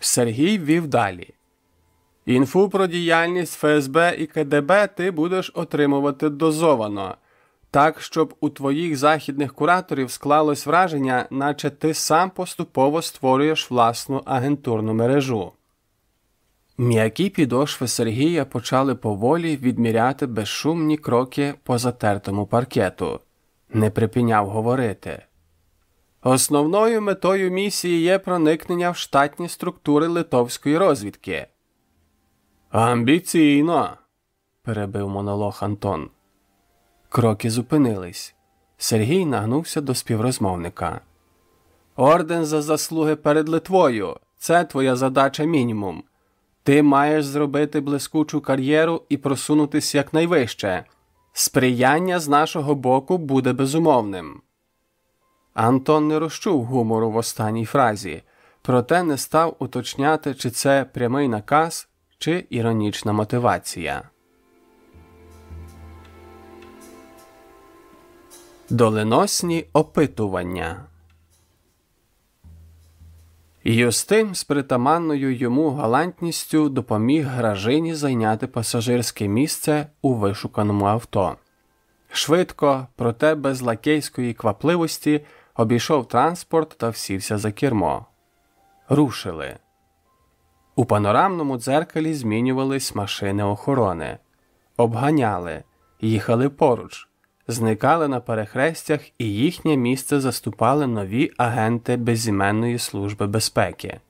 Сергій вів далі. Інфу про діяльність ФСБ і КДБ ти будеш отримувати дозовано, так, щоб у твоїх західних кураторів склалось враження, наче ти сам поступово створюєш власну агентурну мережу. М'які підошви Сергія почали поволі відміряти безшумні кроки по затертому паркету, не припиняв говорити. Основною метою місії є проникнення в штатні структури литовської розвідки. Амбіційно, перебив монолог Антон. Кроки зупинились. Сергій нагнувся до співрозмовника. Орден за заслуги перед Литвою. Це твоя задача мінімум. Ти маєш зробити блискучу кар'єру і просунутися якнайвище. Сприяння з нашого боку буде безумовним. Антон не розчув гумору в останній фразі, проте не став уточняти, чи це прямий наказ, чи іронічна мотивація. Доленосні опитування. Юстин з притаманною йому галантністю допоміг гражині зайняти пасажирське місце у вишуканому авто. Швидко, проте без лакейської квапливості, обійшов транспорт та всівся за кермо. Рушили. У панорамному дзеркалі змінювались машини охорони, обганяли, їхали поруч, зникали на перехрестях і їхнє місце заступали нові агенти безіменної служби безпеки.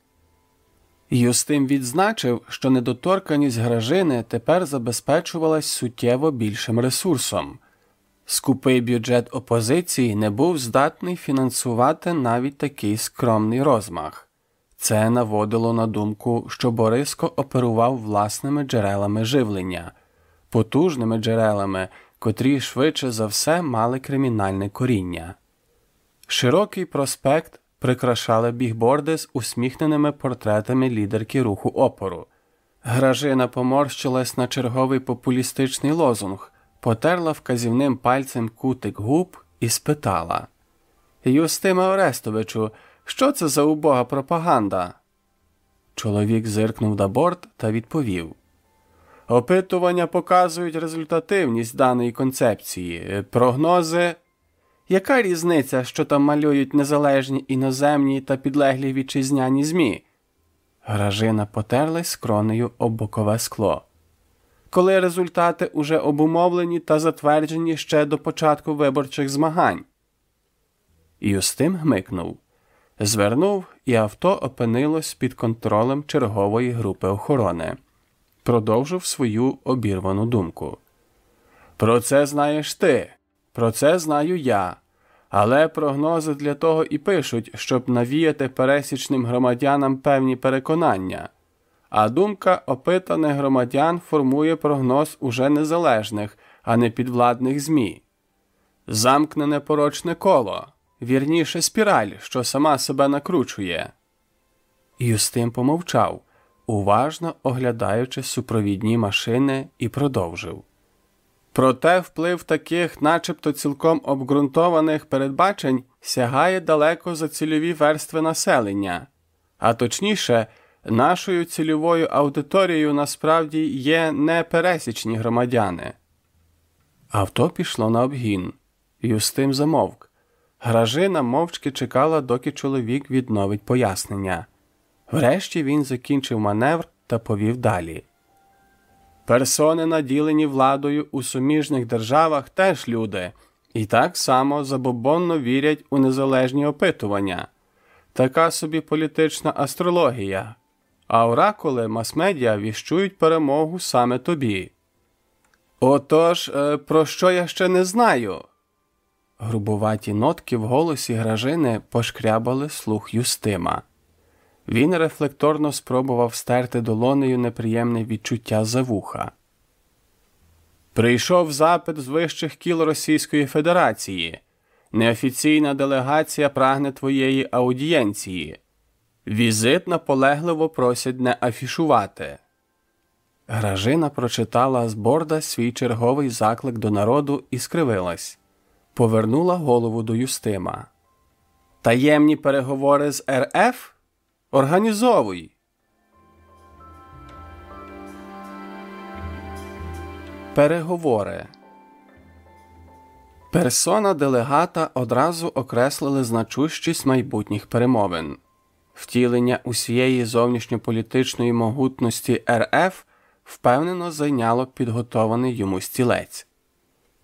Юстим відзначив, що недоторканість гражини тепер забезпечувалась суттєво більшим ресурсом. Скупий бюджет опозиції не був здатний фінансувати навіть такий скромний розмах. Це наводило на думку, що Бориско оперував власними джерелами живлення, потужними джерелами, котрі швидше за все мали кримінальне коріння. Широкий проспект прикрашали бігборди з усміхненими портретами лідерки руху опору. Гражина поморщилась на черговий популістичний лозунг, потерла вказівним пальцем кутик губ і спитала Юстиме Орестовичу, що це за убога пропаганда? Чоловік зиркнув на борт та відповів Опитування показують результативність даної концепції. Прогнози. Яка різниця, що там малюють незалежні іноземні та підлеглі вітчизняні ЗМІ? Гражина потерлась скронею об бокове скло. Коли результати уже обумовлені та затверджені ще до початку виборчих змагань. Юстим гмикнув, звернув, і авто опинилось під контролем чергової групи охорони продовжив свою обірвану думку. Про це знаєш ти, про це знаю я. Але прогнози для того і пишуть, щоб навіяти пересічним громадянам певні переконання, а думка опитаних громадян формує прогноз уже незалежних, а не підвладних ЗМІ. Замкнене порочне коло, вірніше спіраль, що сама себе накручує. Юстим помовчав, уважно оглядаючи супровідні машини, і продовжив. Проте вплив таких, начебто цілком обґрунтованих передбачень сягає далеко за цільові верстви населення, а точніше, нашою цільовою аудиторією насправді є не пересічні громадяни. Авто пішло на обгін, Юстим замовк. Гражина мовчки чекала, доки чоловік відновить пояснення. Врешті він закінчив маневр та повів далі. Персони, наділені владою у суміжних державах, теж люди, і так само забобонно вірять у незалежні опитування, така собі політична астрологія, а оракули мас-медіа віщують перемогу саме тобі. Отож, е, про що я ще не знаю? Грубуваті нотки в голосі гражини пошкрябали слух Юстима. Він рефлекторно спробував стерти долонею неприємне відчуття за вуха. Прийшов запит з вищих кіл Російської Федерації. Неофіційна делегація прагне твоєї аудієнції. Візит наполегливо просять не афішувати. Гражина прочитала з борда свій черговий заклик до народу і скривилась. Повернула голову до Юстима. Таємні переговори з РФ? Організовуй. Переговори. Персона делегата одразу окреслили значущість майбутніх перемовин. Втілення усієї зовнішньополітичної могутності РФ впевнено зайняло підготований йому стілець.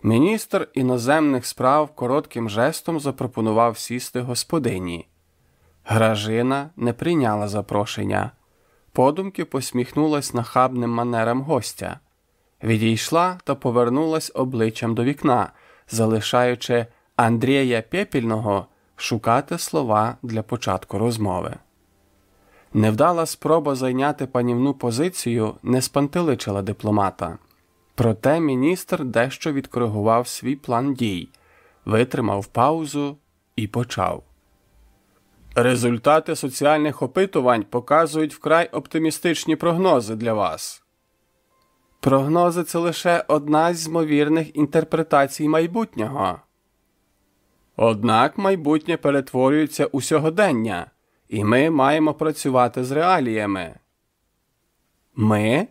Міністр іноземних справ коротким жестом запропонував сісти господині. Гражина не прийняла запрошення, подумки посміхнулась нахабним манерам гостя, відійшла та повернулась обличчям до вікна, залишаючи Андрія Пепільного шукати слова для початку розмови. Невдала спроба зайняти панівну позицію не спантеличила дипломата. Проте міністр дещо відкоригував свій план дій, витримав паузу і почав. Результати соціальних опитувань показують вкрай оптимістичні прогнози для вас. Прогнози це лише одна з ймовірних інтерпретацій майбутнього. Однак майбутнє перетворюється у сьогодення, і ми маємо працювати з реаліями. Ми?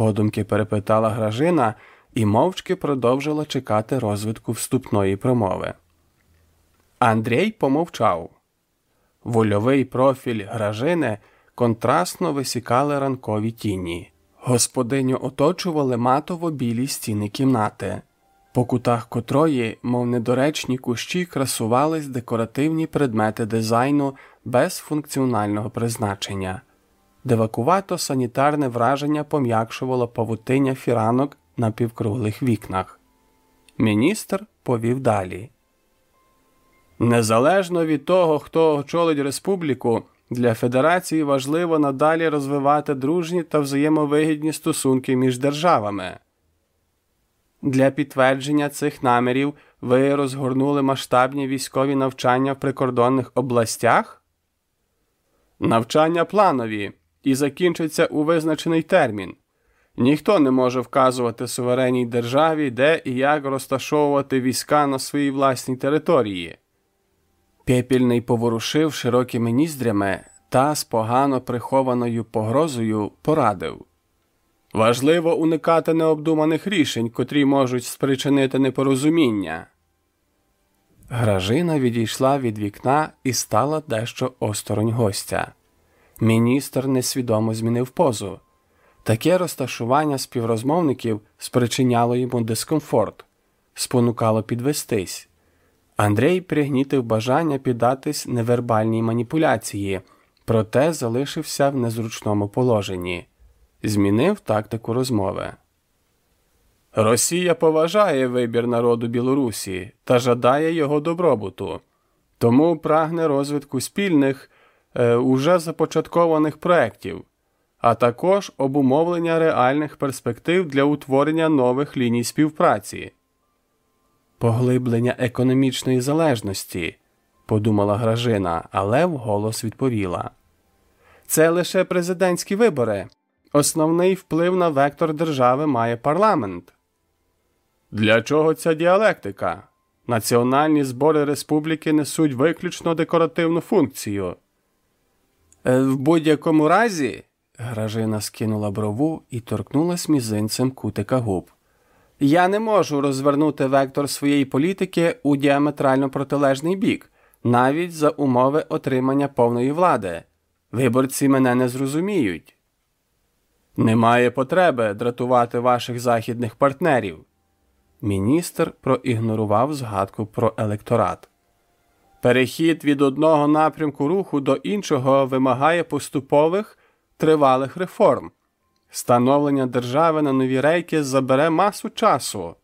Подумки перепитала Гражина і мовчки продовжила чекати розвитку вступної промови. Андрій помовчав. Вольовий профіль Гражини контрастно висікали ранкові тіні. Господиню оточували матово білі стіни кімнати, по кутах котрої, мов недоречні кущі, красувались декоративні предмети дизайну без функціонального призначення. Девакувато санітарне враження пом'якшувало павутиння фіранок на півкруглих вікнах. Міністр повів далі. Незалежно від того, хто очолить республіку, для Федерації важливо надалі розвивати дружні та взаємовигідні стосунки між державами. Для підтвердження цих намірів ви розгорнули масштабні військові навчання в прикордонних областях? Навчання планові і закінчиться у визначений термін. Ніхто не може вказувати суверенній державі, де і як розташовувати війська на своїй власній території. Пепільний поворушив широкими ніздрями та з погано прихованою погрозою порадив важливо уникати необдуманих рішень, котрі можуть спричинити непорозуміння. Гражина відійшла від вікна і стала дещо осторонь гостя. Міністр несвідомо змінив позу. Таке розташування співрозмовників спричиняло йому дискомфорт, спонукало підвестись. Андрій пригнітив бажання піддатись невербальній маніпуляції, проте залишився в незручному положенні, змінив тактику розмови. Росія поважає вибір народу Білорусі та жадає його добробуту, тому прагне розвитку спільних, уже започаткованих проєктів, а також обумовлення реальних перспектив для утворення нових ліній співпраці поглиблення економічної залежності, подумала Гражина, але вголос відповіла. Це лише президентські вибори. Основний вплив на вектор держави має парламент. Для чого ця діалектика? Національні збори республіки несуть виключно декоративну функцію. «Е, в будь-якому разі, Гражина скинула брову і торкнулась мізинцем кутика губ. Я не можу розвернути вектор своєї політики у діаметрально протилежний бік, навіть за умови отримання повної влади. Виборці мене не зрозуміють. Немає потреби дратувати ваших західних партнерів. Міністр проігнорував згадку про електорат. Перехід від одного напрямку руху до іншого вимагає поступових тривалих реформ. Становлення держави на нові рейки забере масу часу.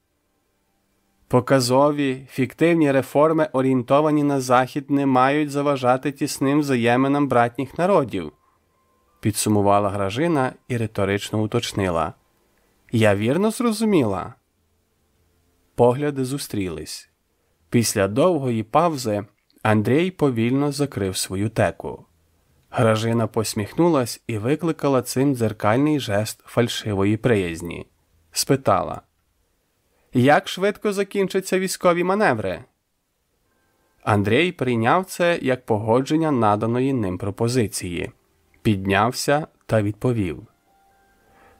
Показові фіктивні реформи, орієнтовані на захід, не мають заважати тісним взаєминам братніх народів, підсумувала Гражина і риторично уточнила. Я вірно зрозуміла. Погляди зустрілись. Після довгої павзи Андрій повільно закрив свою теку. Гражина посміхнулась і викликала цим дзеркальний жест фальшивої приязні. Спитала, як швидко закінчаться військові маневри? Андрій прийняв це як погодження наданої ним пропозиції, піднявся та відповів: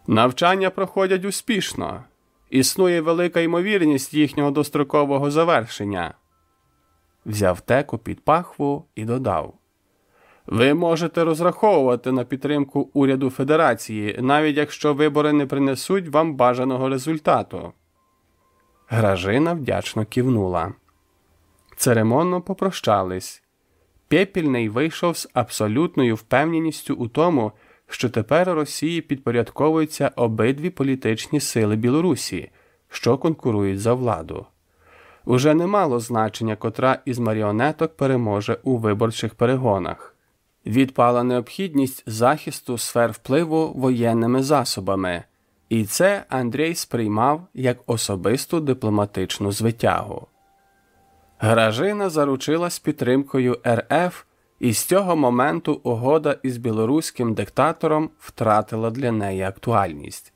Навчання проходять успішно. Існує велика ймовірність їхнього дострокового завершення. Взяв теку під пахву і додав. Ви можете розраховувати на підтримку уряду Федерації, навіть якщо вибори не принесуть вам бажаного результату. Гражина вдячно кивнула. Церемонно попрощались. Пепільний вийшов з абсолютною впевненістю у тому, що тепер Росії підпорядковуються обидві політичні сили Білорусі, що конкурують за владу. Уже не мало значення, котра із маріонеток переможе у виборчих перегонах відпала необхідність захисту сфер впливу воєнними засобами, і це Андрій сприймав як особисту дипломатичну звитягу. Гражина заручилась підтримкою РФ, і з цього моменту угода із білоруським диктатором втратила для неї актуальність.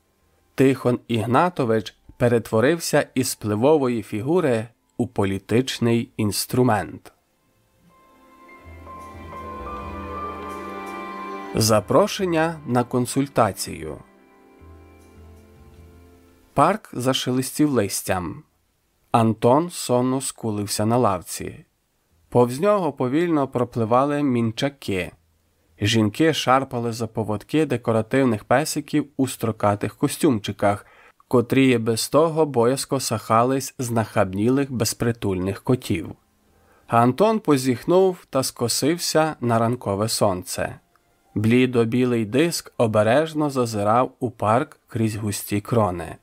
Тихон Ігнатович перетворився із впливової фігури у політичний інструмент. Запрошення на консультацію. Парк зашелестів листям. Антон сонно скулився на лавці. Повз нього повільно пропливали мінчаки. Жінки шарпали за поводки декоративних песиків у строкатих костюмчиках, котрі без того боязко сахались з нахабнілих безпритульних котів. Антон позіхнув та скосився на ранкове сонце. Блідо білий диск обережно зазирав у парк крізь густі крони.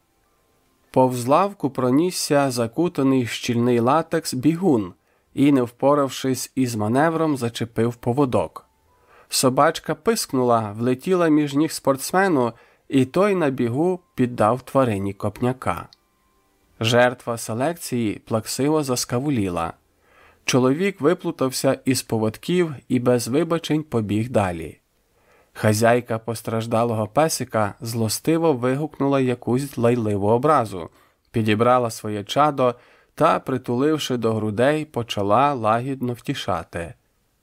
Повз лавку пронісся закутаний щільний латекс бігун і, не впоравшись із маневром, зачепив поводок. Собачка пискнула, влетіла між ніг спортсмену, і той на бігу піддав тварині копняка. Жертва селекції плаксиво заскавуліла. Чоловік виплутався із поводків і без вибачень побіг далі. Хазяйка постраждалого песика злостиво вигукнула якусь лайливу образу, підібрала своє чадо та, притуливши до грудей, почала лагідно втішати.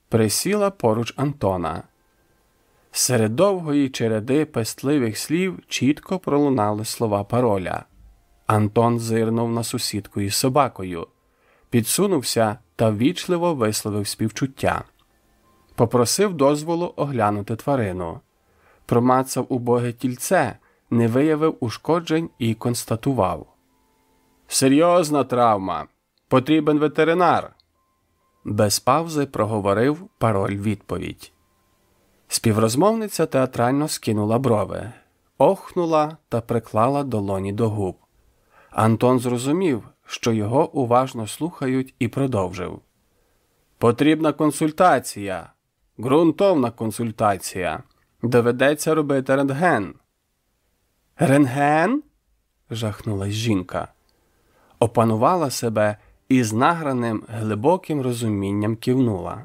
Присіла поруч Антона. Серед довгої череди пестливих слів чітко пролунали слова пароля. Антон зирнув на сусідку із собакою, підсунувся та ввічливо висловив співчуття. Попросив дозволу оглянути тварину. Промацав убоге тільце, не виявив ушкоджень і констатував. Серйозна травма. Потрібен ветеринар. Без паузи проговорив пароль відповідь. Співрозмовниця театрально скинула брови, охнула та приклала долоні до губ. Антон зрозумів, що його уважно слухають, і продовжив. Потрібна консультація, ґрунтовна консультація. Доведеться робити рентген. Рентген? жахнулась жінка. Опанувала себе і з награним глибоким розумінням кивнула.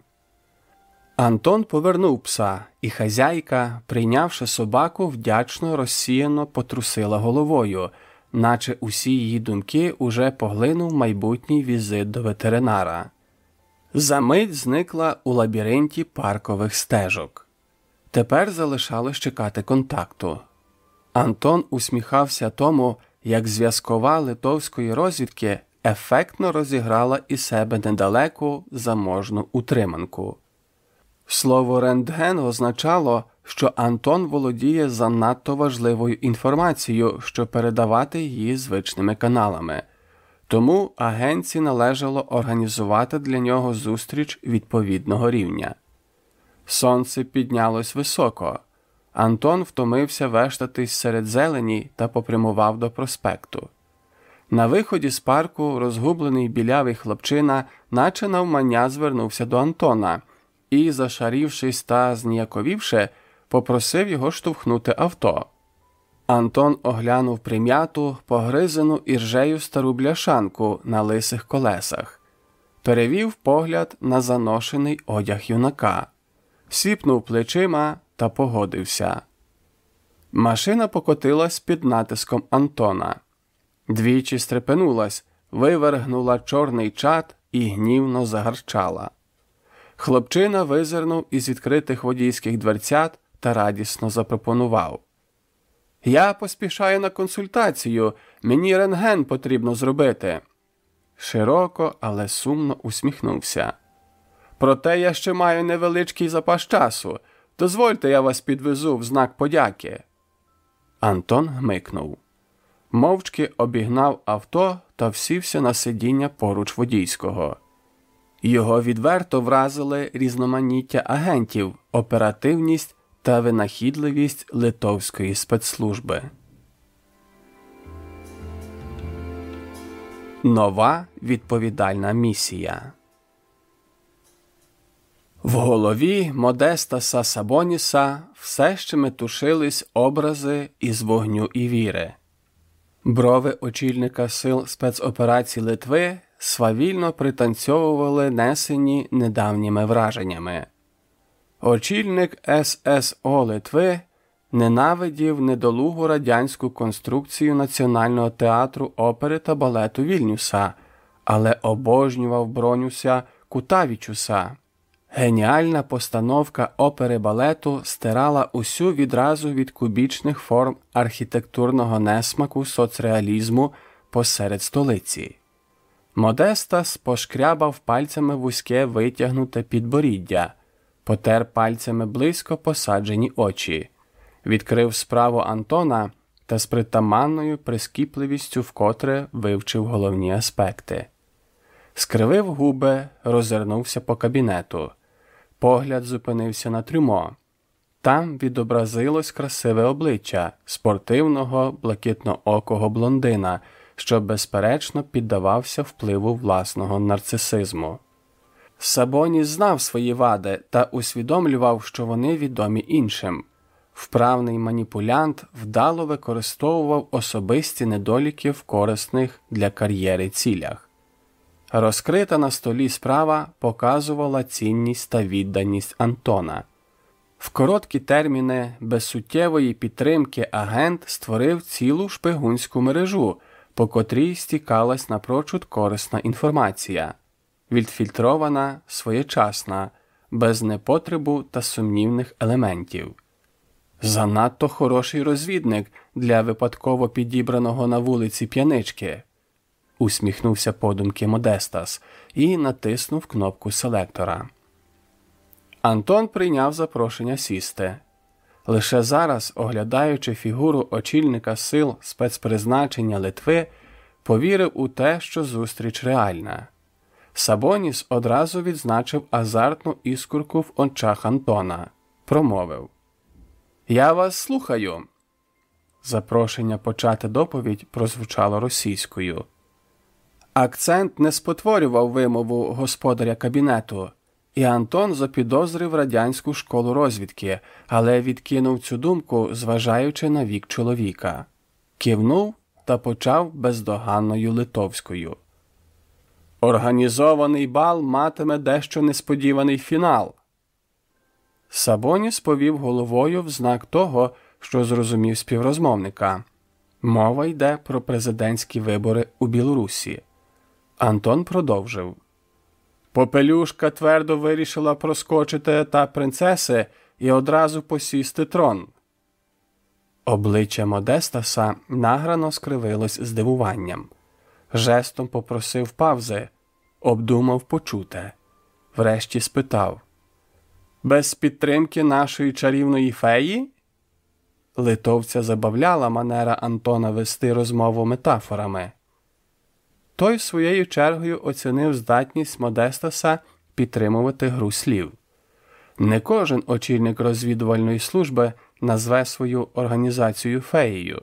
Антон повернув пса, і хазяйка, прийнявши собаку, вдячно розсіяно потрусила головою, наче усі її думки уже поглинув майбутній візит до ветеринара. Замить зникла у лабіринті паркових стежок. Тепер залишалось чекати контакту. Антон усміхався тому, як зв'язкова литовської розвідки ефектно розіграла із себе недалеку заможну утриманку. Слово рентген означало, що Антон володіє занадто важливою інформацією, щоб передавати її звичними каналами. Тому агенції належало організувати для нього зустріч відповідного рівня. Сонце піднялось високо. Антон втомився вештатись серед зелені та попрямував до проспекту. На виході з парку розгублений білявий хлопчина, наче навмання звернувся до Антона і, зашарівшись та зніяковівши, попросив його штовхнути авто. Антон оглянув прим'яту, погризену іржею стару бляшанку на лисих колесах, перевів погляд на заношений одяг юнака, сіпнув плечима та погодився. Машина покотилась під натиском Антона. Двічі стрепенулась, вивергнула чорний чад і гнівно загарчала. Хлопчина визирнув із відкритих водійських дверцят та радісно запропонував. Я поспішаю на консультацію, мені рентген потрібно зробити. Широко, але сумно усміхнувся. Проте я ще маю невеличкий запас часу. Дозвольте, я вас підвезу в знак подяки. Антон гмикнув. Мовчки обігнав авто та всівся на сидіння поруч водійського. Його відверто вразили різноманіття агентів, оперативність та винахідливість литовської спецслужби. Нова відповідальна місія. В голові Модестаса Сабоніса все ще метушились образи із вогню і віри. Брови очільника сил спецоперацій Литви свавільно пританцьовували несені недавніми враженнями. Очільник ССО Литви ненавидів недолугу радянську конструкцію Національного театру опери та балету Вільнюса, але обожнював Бронюся Кутавічуса. Геніальна постановка опери балету стирала усю відразу від кубічних форм архітектурного несмаку соцреалізму посеред столиці. Модестас пошкрябав пальцями вузьке витягнуте підборіддя, потер пальцями близько посаджені очі, відкрив справу Антона та з притаманною прискіпливістю вкотре вивчив головні аспекти. Скривив губи, розвернувся по кабінету. Погляд зупинився на трюмо. Там відобразилось красиве обличчя спортивного блакитноокого блондина, що безперечно піддавався впливу власного нарцисизму. Сабоні знав свої вади та усвідомлював, що вони відомі іншим. Вправний маніпулянт вдало використовував особисті недоліки в корисних для кар'єри цілях. Розкрита на столі справа показувала цінність та відданість Антона. В короткі терміни безсуттєвої підтримки агент створив цілу шпигунську мережу, по котрій стікалась напрочуд корисна інформація, відфільтрована, своєчасна, без непотребу та сумнівних елементів. Занадто хороший розвідник для випадково підібраного на вулиці п'янички, усміхнувся подумки Модестас і натиснув кнопку селектора. Антон прийняв запрошення сісти. Лише зараз, оглядаючи фігуру очільника сил спецпризначення Литви, повірив у те, що зустріч реальна. Сабоніс одразу відзначив азартну іскорку в очах Антона, промовив Я вас слухаю. Запрошення почати доповідь прозвучало російською. Акцент не спотворював вимову господаря кабінету, і Антон запідозрив радянську школу розвідки, але відкинув цю думку, зважаючи на вік чоловіка, кивнув та почав бездоганною литовською. Організований бал матиме дещо несподіваний фінал. Сабоніс повів головою в знак того, що зрозумів співрозмовника. Мова йде про президентські вибори у Білорусі. Антон продовжив. Попелюшка твердо вирішила проскочити етап принцеси і одразу посісти трон. Обличчя Модестаса награно скривилось здивуванням. Жестом попросив павзи, обдумав почуте. Врешті спитав Без підтримки нашої чарівної феї? Литовця забавляла манера Антона вести розмову метафорами. Той своєю чергою оцінив здатність Модестаса підтримувати гру слів. Не кожен очільник розвідувальної служби назве свою організацію феєю.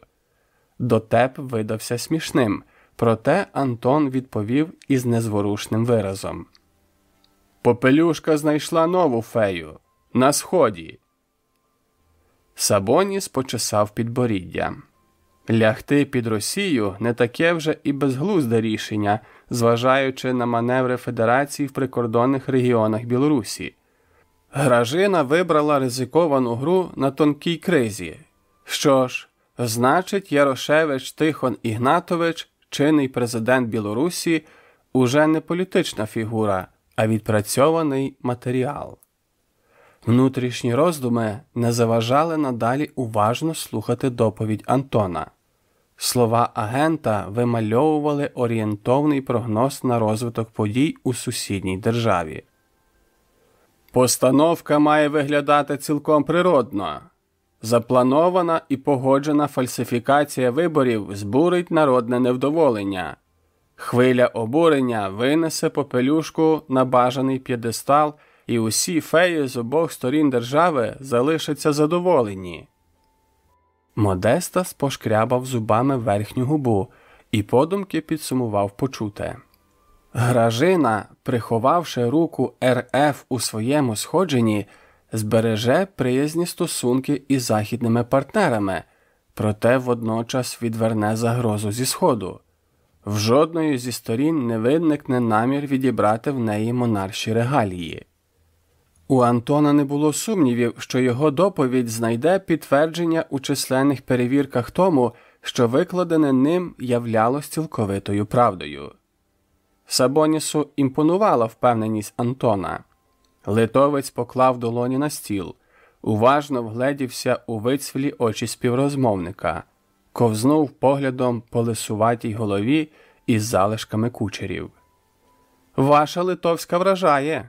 Дотеп видався смішним, проте Антон відповів із незворушним виразом. Попелюшка знайшла нову фею на сході. Сабоніс почесав підборіддя. Лягти під Росію не таке вже і безглузде рішення, зважаючи на маневри Федерації в прикордонних регіонах Білорусі. Гражина вибрала ризиковану гру на тонкій кризі. Що ж, значить, Ярошевич Тихон Ігнатович, чинний президент Білорусі, уже не політична фігура, а відпрацьований матеріал. Внутрішні роздуми не заважали надалі уважно слухати доповідь Антона. Слова агента вимальовували орієнтовний прогноз на розвиток подій у сусідній державі. Постановка має виглядати цілком природно. Запланована і погоджена фальсифікація виборів збурить народне невдоволення. Хвиля обурення винесе попелюшку на бажаний п'єдестал, і усі феї з обох сторін держави залишаться задоволені. Модестас пошкрябав зубами верхню губу і подумки підсумував почуте. Гражина, приховавши руку РФ у своєму сходженні, збереже приязні стосунки із західними партнерами, проте водночас відверне загрозу зі Сходу. В жодної зі сторін не виникне намір відібрати в неї монарші регалії. У Антона не було сумнівів, що його доповідь знайде підтвердження у численних перевірках тому, що викладене ним являлось цілковитою правдою. Сабонісу імпонувала впевненість Антона. Литовець поклав долоні на стіл, уважно вгледівся у вицвілі очі співрозмовника, ковзнув поглядом по лисуватій голові із залишками кучерів. Ваша литовська вражає,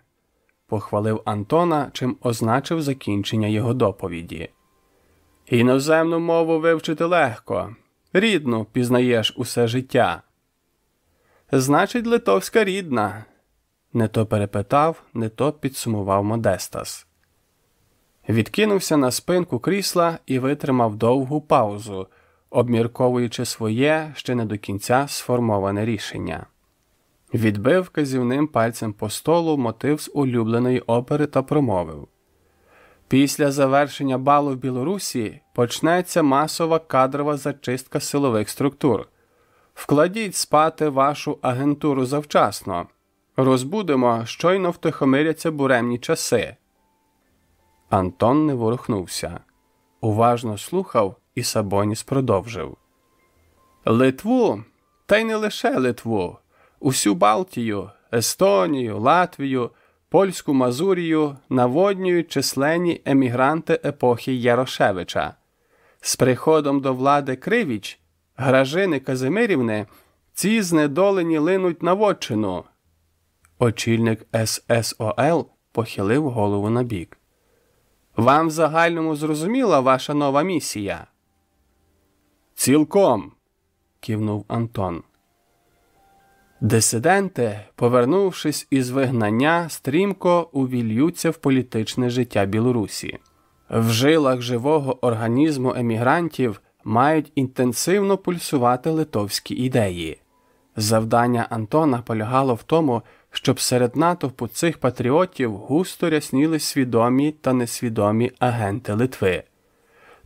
похвалив Антона, чим означив закінчення його доповіді. Іноземну мову вивчити легко, рідну пізнаєш усе життя. Значить, литовська рідна, не то перепитав, не то підсумував Модестас. Відкинувся на спинку крісла і витримав довгу паузу, обмірковуючи своє ще не до кінця сформоване рішення. Відбив вказівним пальцем по столу мотив з улюбленої опери та промовив Після завершення балу в Білорусі почнеться масова кадрова зачистка силових структур. Вкладіть спати вашу агентуру завчасно. Розбудемо, щойно втихомиряться буремні часи. Антон не ворухнувся. Уважно слухав, і Сабоніс продовжив Литву, та й не лише Литву, усю Балтію, Естонію, Латвію, Польську Мазурію наводнюють численні емігранти епохи Ярошевича. З приходом до влади Кривіч, Гражини Казимирівни, ці знедолені линуть на вотчину. Очільник ССОЛ похилив голову на бік. Вам в загальному зрозуміла ваша нова місія? Цілком, кивнув Антон. Дисиденти, повернувшись із вигнання, стрімко увільються в політичне життя Білорусі. В жилах живого організму емігрантів мають інтенсивно пульсувати литовські ідеї. Завдання Антона полягало в тому, щоб серед натовпу цих патріотів густо рясніли свідомі та несвідомі агенти Литви.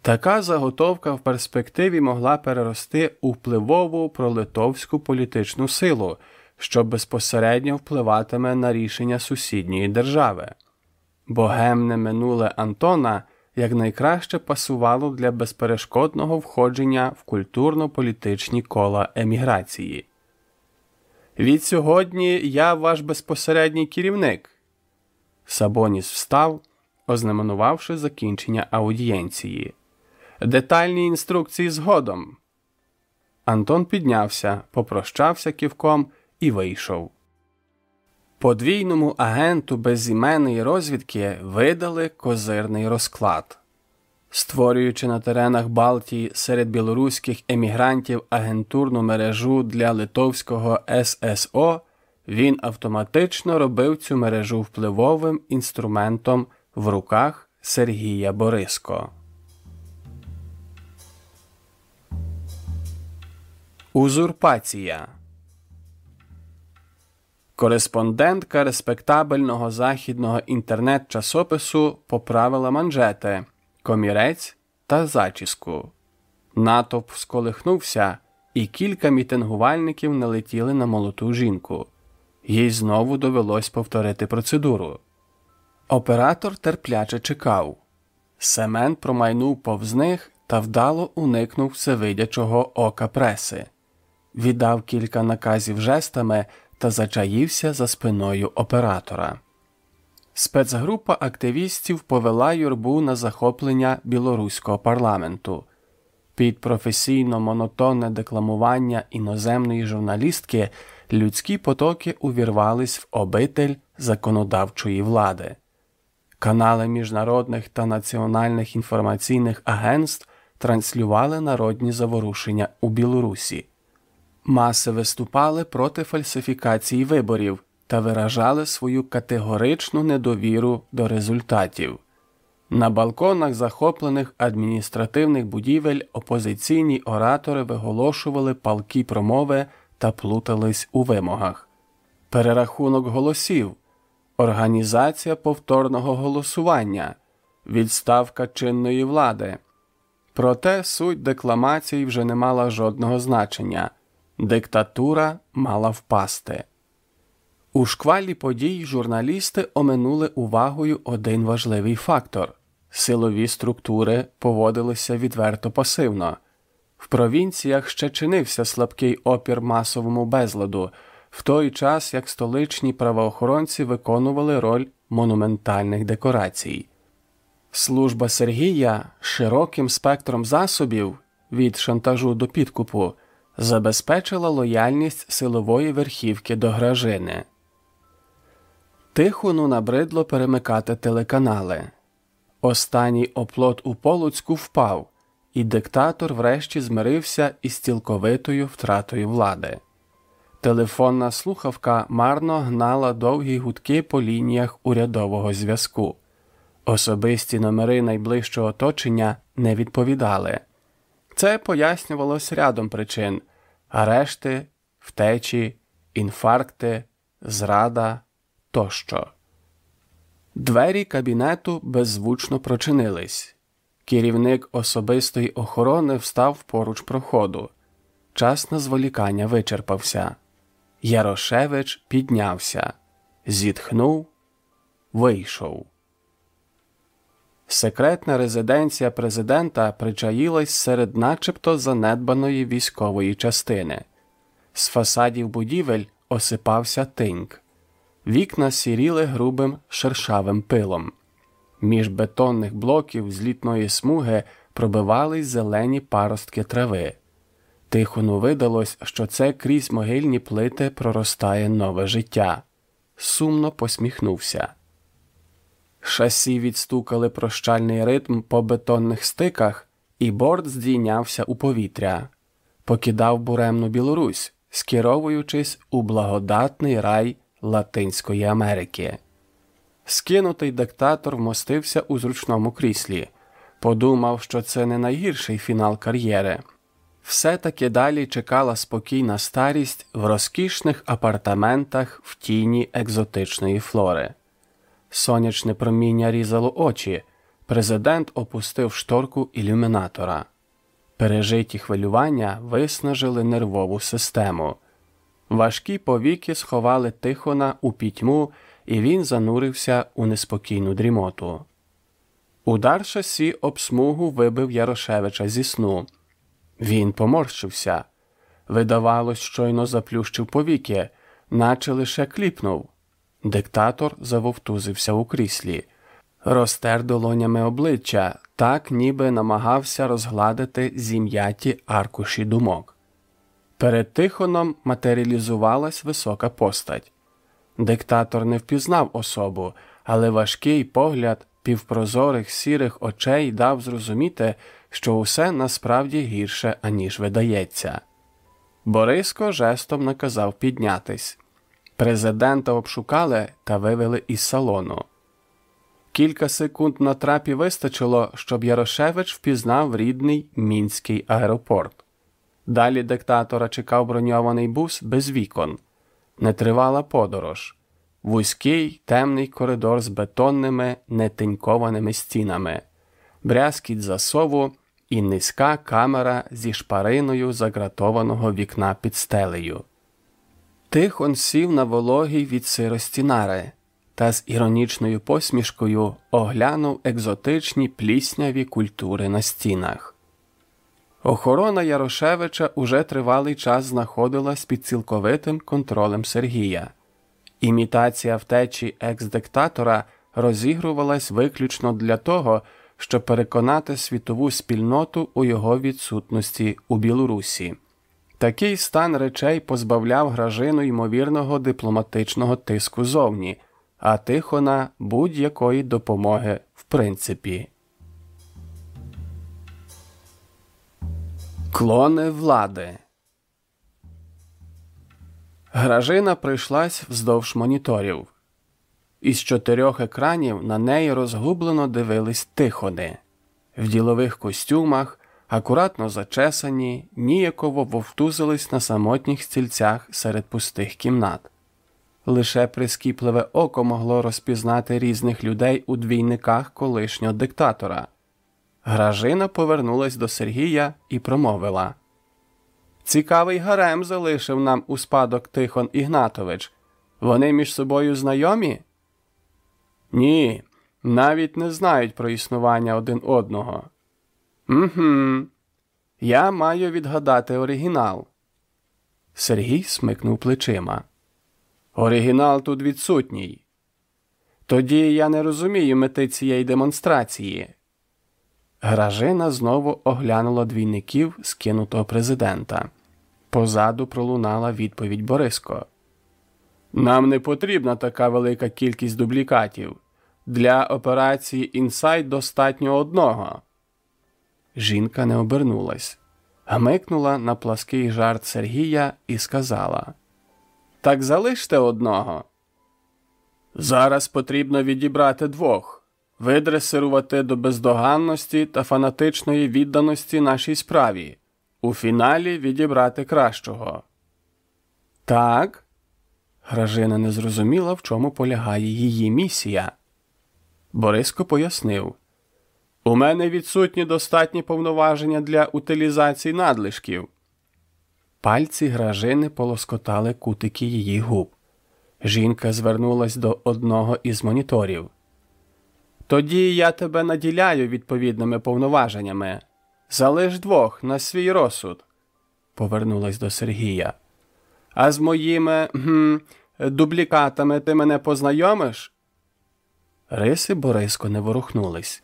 Така заготовка в перспективі могла перерости у впливову пролитовську політичну силу, що безпосередньо впливатиме на рішення сусідньої держави. Богемне минуле Антона якнайкраще пасувало для безперешкодного входження в культурно-політичні кола еміграції. Від сьогодні я ваш безпосередній керівник. Сабоніс встав, ознаменувавши закінчення аудієнції. Детальні інструкції згодом. Антон піднявся, попрощався ківком і вийшов. Подвійному агенту безіменної розвідки видали козирний розклад. Створюючи на теренах Балтії серед білоруських емігрантів агентурну мережу для литовського ССО, він автоматично робив цю мережу впливовим інструментом в руках Сергія Бориско. Узурпація Кореспондентка респектабельного західного інтернет-часопису поправила манжети, комірець та зачіску. Натовп сколихнувся, і кілька мітингувальників налетіли на молоту жінку. Їй знову довелось повторити процедуру. Оператор терпляче чекав. Семен промайнув повз них та вдало уникнув всевидячого ока преси віддав кілька наказів жестами та зачаївся за спиною оператора. Спецгрупа активістів повела юрбу на захоплення білоруського парламенту. Під професійно монотонне декламування іноземної журналістки людські потоки увірвались в обитель законодавчої влади. Канали міжнародних та національних інформаційних агентств транслювали народні заворушення у Білорусі. Маси виступали проти фальсифікації виборів та виражали свою категоричну недовіру до результатів. На балконах захоплених адміністративних будівель опозиційні оратори виголошували палкі промови та плутались у вимогах. Перерахунок голосів, організація повторного голосування, відставка чинної влади. Проте суть декламації вже не мала жодного значення диктатура мала впасти. У шквалі подій журналісти оминули увагою один важливий фактор силові структури поводилися відверто пасивно. В провінціях ще чинився слабкий опір масовому безладу, в той час як столичні правоохоронці виконували роль монументальних декорацій. Служба Сергія широким спектром засобів від шантажу до підкупу забезпечила лояльність силової верхівки до гражини. Тихону набридло перемикати телеканали. Останній оплот у Полуцьку впав, і диктатор врешті змирився із цілковитою втратою влади. Телефонна слухавка марно гнала довгі гудки по лініях урядового зв'язку. Особисті номери найближчого оточення не відповідали. Це пояснювалось рядом причин арешти, втечі, інфаркти, зрада тощо. Двері кабінету беззвучно прочинились. Керівник особистої охорони встав поруч проходу. Час на зволікання вичерпався. Ярошевич піднявся, зітхнув, вийшов. Секретна резиденція президента причаїлась серед начебто занедбаної військової частини. З фасадів будівель осипався тиньк. Вікна сіріли грубим шершавим пилом. Між бетонних блоків злітної смуги пробивались зелені паростки трави. Тихону видалось, що це крізь могильні плити проростає нове життя. Сумно посміхнувся. Шасі відстукали прощальний ритм по бетонних стиках, і борт здійнявся у повітря, покидав буремну Білорусь, скеровуючись у благодатний рай Латинської Америки. Скинутий диктатор вмостився у зручному кріслі, подумав, що це не найгірший фінал кар'єри. Все таки далі чекала спокійна старість в розкішних апартаментах в тіні екзотичної флори. Сонячне проміння різало очі. Президент опустив шторку ілюмінатора. Пережиті хвилювання виснажили нервову систему. Важкі повіки сховали Тихона у пітьму, і він занурився у неспокійну дрімоту. Удар шасі об смугу вибив Ярошевича зі сну. Він поморщився. Видавалось, щойно заплющив повіки, наче лише кліпнув. Диктатор завовтузився у кріслі, розтер долонями обличчя, так ніби намагався розгладити зім'яті аркуші думок. Перед Тихоном матеріалізувалась висока постать. Диктатор не впізнав особу, але важкий погляд півпрозорих сірих очей дав зрозуміти, що усе насправді гірше, аніж видається. Бориско жестом наказав піднятись. Президента обшукали та вивели із салону. Кілька секунд на трапі вистачило, щоб Ярошевич впізнав рідний мінський аеропорт. Далі диктатора чекав броньований бус без вікон, нетривала подорож, вузький темний коридор з бетонними нетинькованими стінами, брязкіт засову і низька камера зі шпариною загратованого вікна під стелею. Тихон сів на вологій від сирості нари та з іронічною посмішкою оглянув екзотичні плісняві культури на стінах. Охорона Ярошевича уже тривалий час знаходилась під цілковитим контролем Сергія. Імітація втечі екс-диктатора розігрувалась виключно для того, щоб переконати світову спільноту у його відсутності у Білорусі. Такий стан речей позбавляв гражину ймовірного дипломатичного тиску зовні, а Тихона будь-якої допомоги в принципі. Клони влади. Гражина прийшлась вздовж моніторів. Із чотирьох екранів на неї розгублено дивились тихони в ділових костюмах, акуратно зачесані, ніяково вовтузились на самотніх стільцях серед пустих кімнат. Лише прискіпливе око могло розпізнати різних людей у двійниках колишнього диктатора. Гражина повернулась до Сергія і промовила Цікавий гарем залишив нам у спадок Тихон Ігнатович. Вони між собою знайомі? Ні, навіть не знають про існування один одного. Угу. Я маю відгадати оригінал. Сергій смикнув плечима. Оригінал тут відсутній. Тоді я не розумію мети цієї демонстрації. Гражина знову оглянула двійників скинутого президента. Позаду пролунала відповідь Бориско. Нам не потрібна така велика кількість дублікатів. Для операції інсайт достатньо одного. Жінка не обернулась, гмикнула на плаский жарт Сергія і сказала: Так залиште одного. Зараз потрібно відібрати двох, видресирувати до бездоганності та фанатичної відданості нашій справі, у фіналі відібрати кращого. Так. Гражина не зрозуміла, в чому полягає її місія. Бориско пояснив У мене відсутні достатні повноваження для утилізації надлишків. Пальці гражини полоскотали кутики її губ. Жінка звернулась до одного із моніторів. Тоді я тебе наділяю відповідними повноваженнями. Залиш двох на свій розсуд, повернулась до Сергія. А з моїми гм, дублікатами ти мене познайомиш? Риси Бориско не ворухнулись.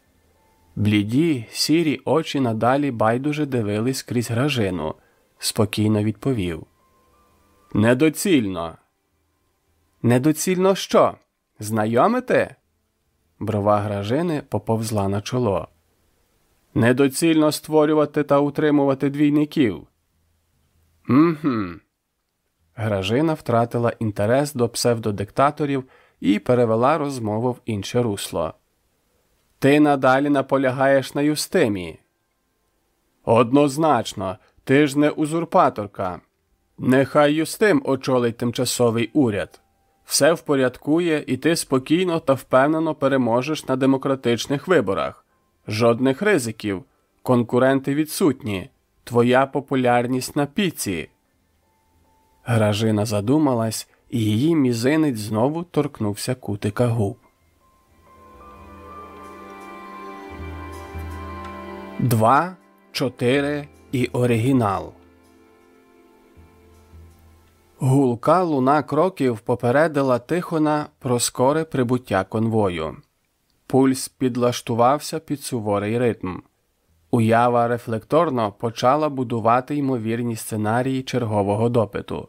Бліді, сірі очі надалі байдуже дивились крізь гражину, спокійно відповів. Недоцільно. Недоцільно що? Знайомите? Брова гражини поповзла на чоло. Недоцільно створювати та утримувати двійників. Угу. Гражина втратила інтерес до псевдодиктаторів і перевела розмову в інше русло. Ти надалі наполягаєш на юстимі. Однозначно, ти ж не узурпаторка. Нехай юстим очолить тимчасовий уряд. Все впорядкує, і ти спокійно та впевнено переможеш на демократичних виборах. Жодних ризиків, конкуренти відсутні, твоя популярність на піці. Гражина задумалась, і її мізинець знову торкнувся кутика губ. Два, чотири і оригінал. Гулка луна кроків попередила Тихона про скоре прибуття конвою. Пульс підлаштувався під суворий ритм. Уява рефлекторно почала будувати ймовірні сценарії чергового допиту.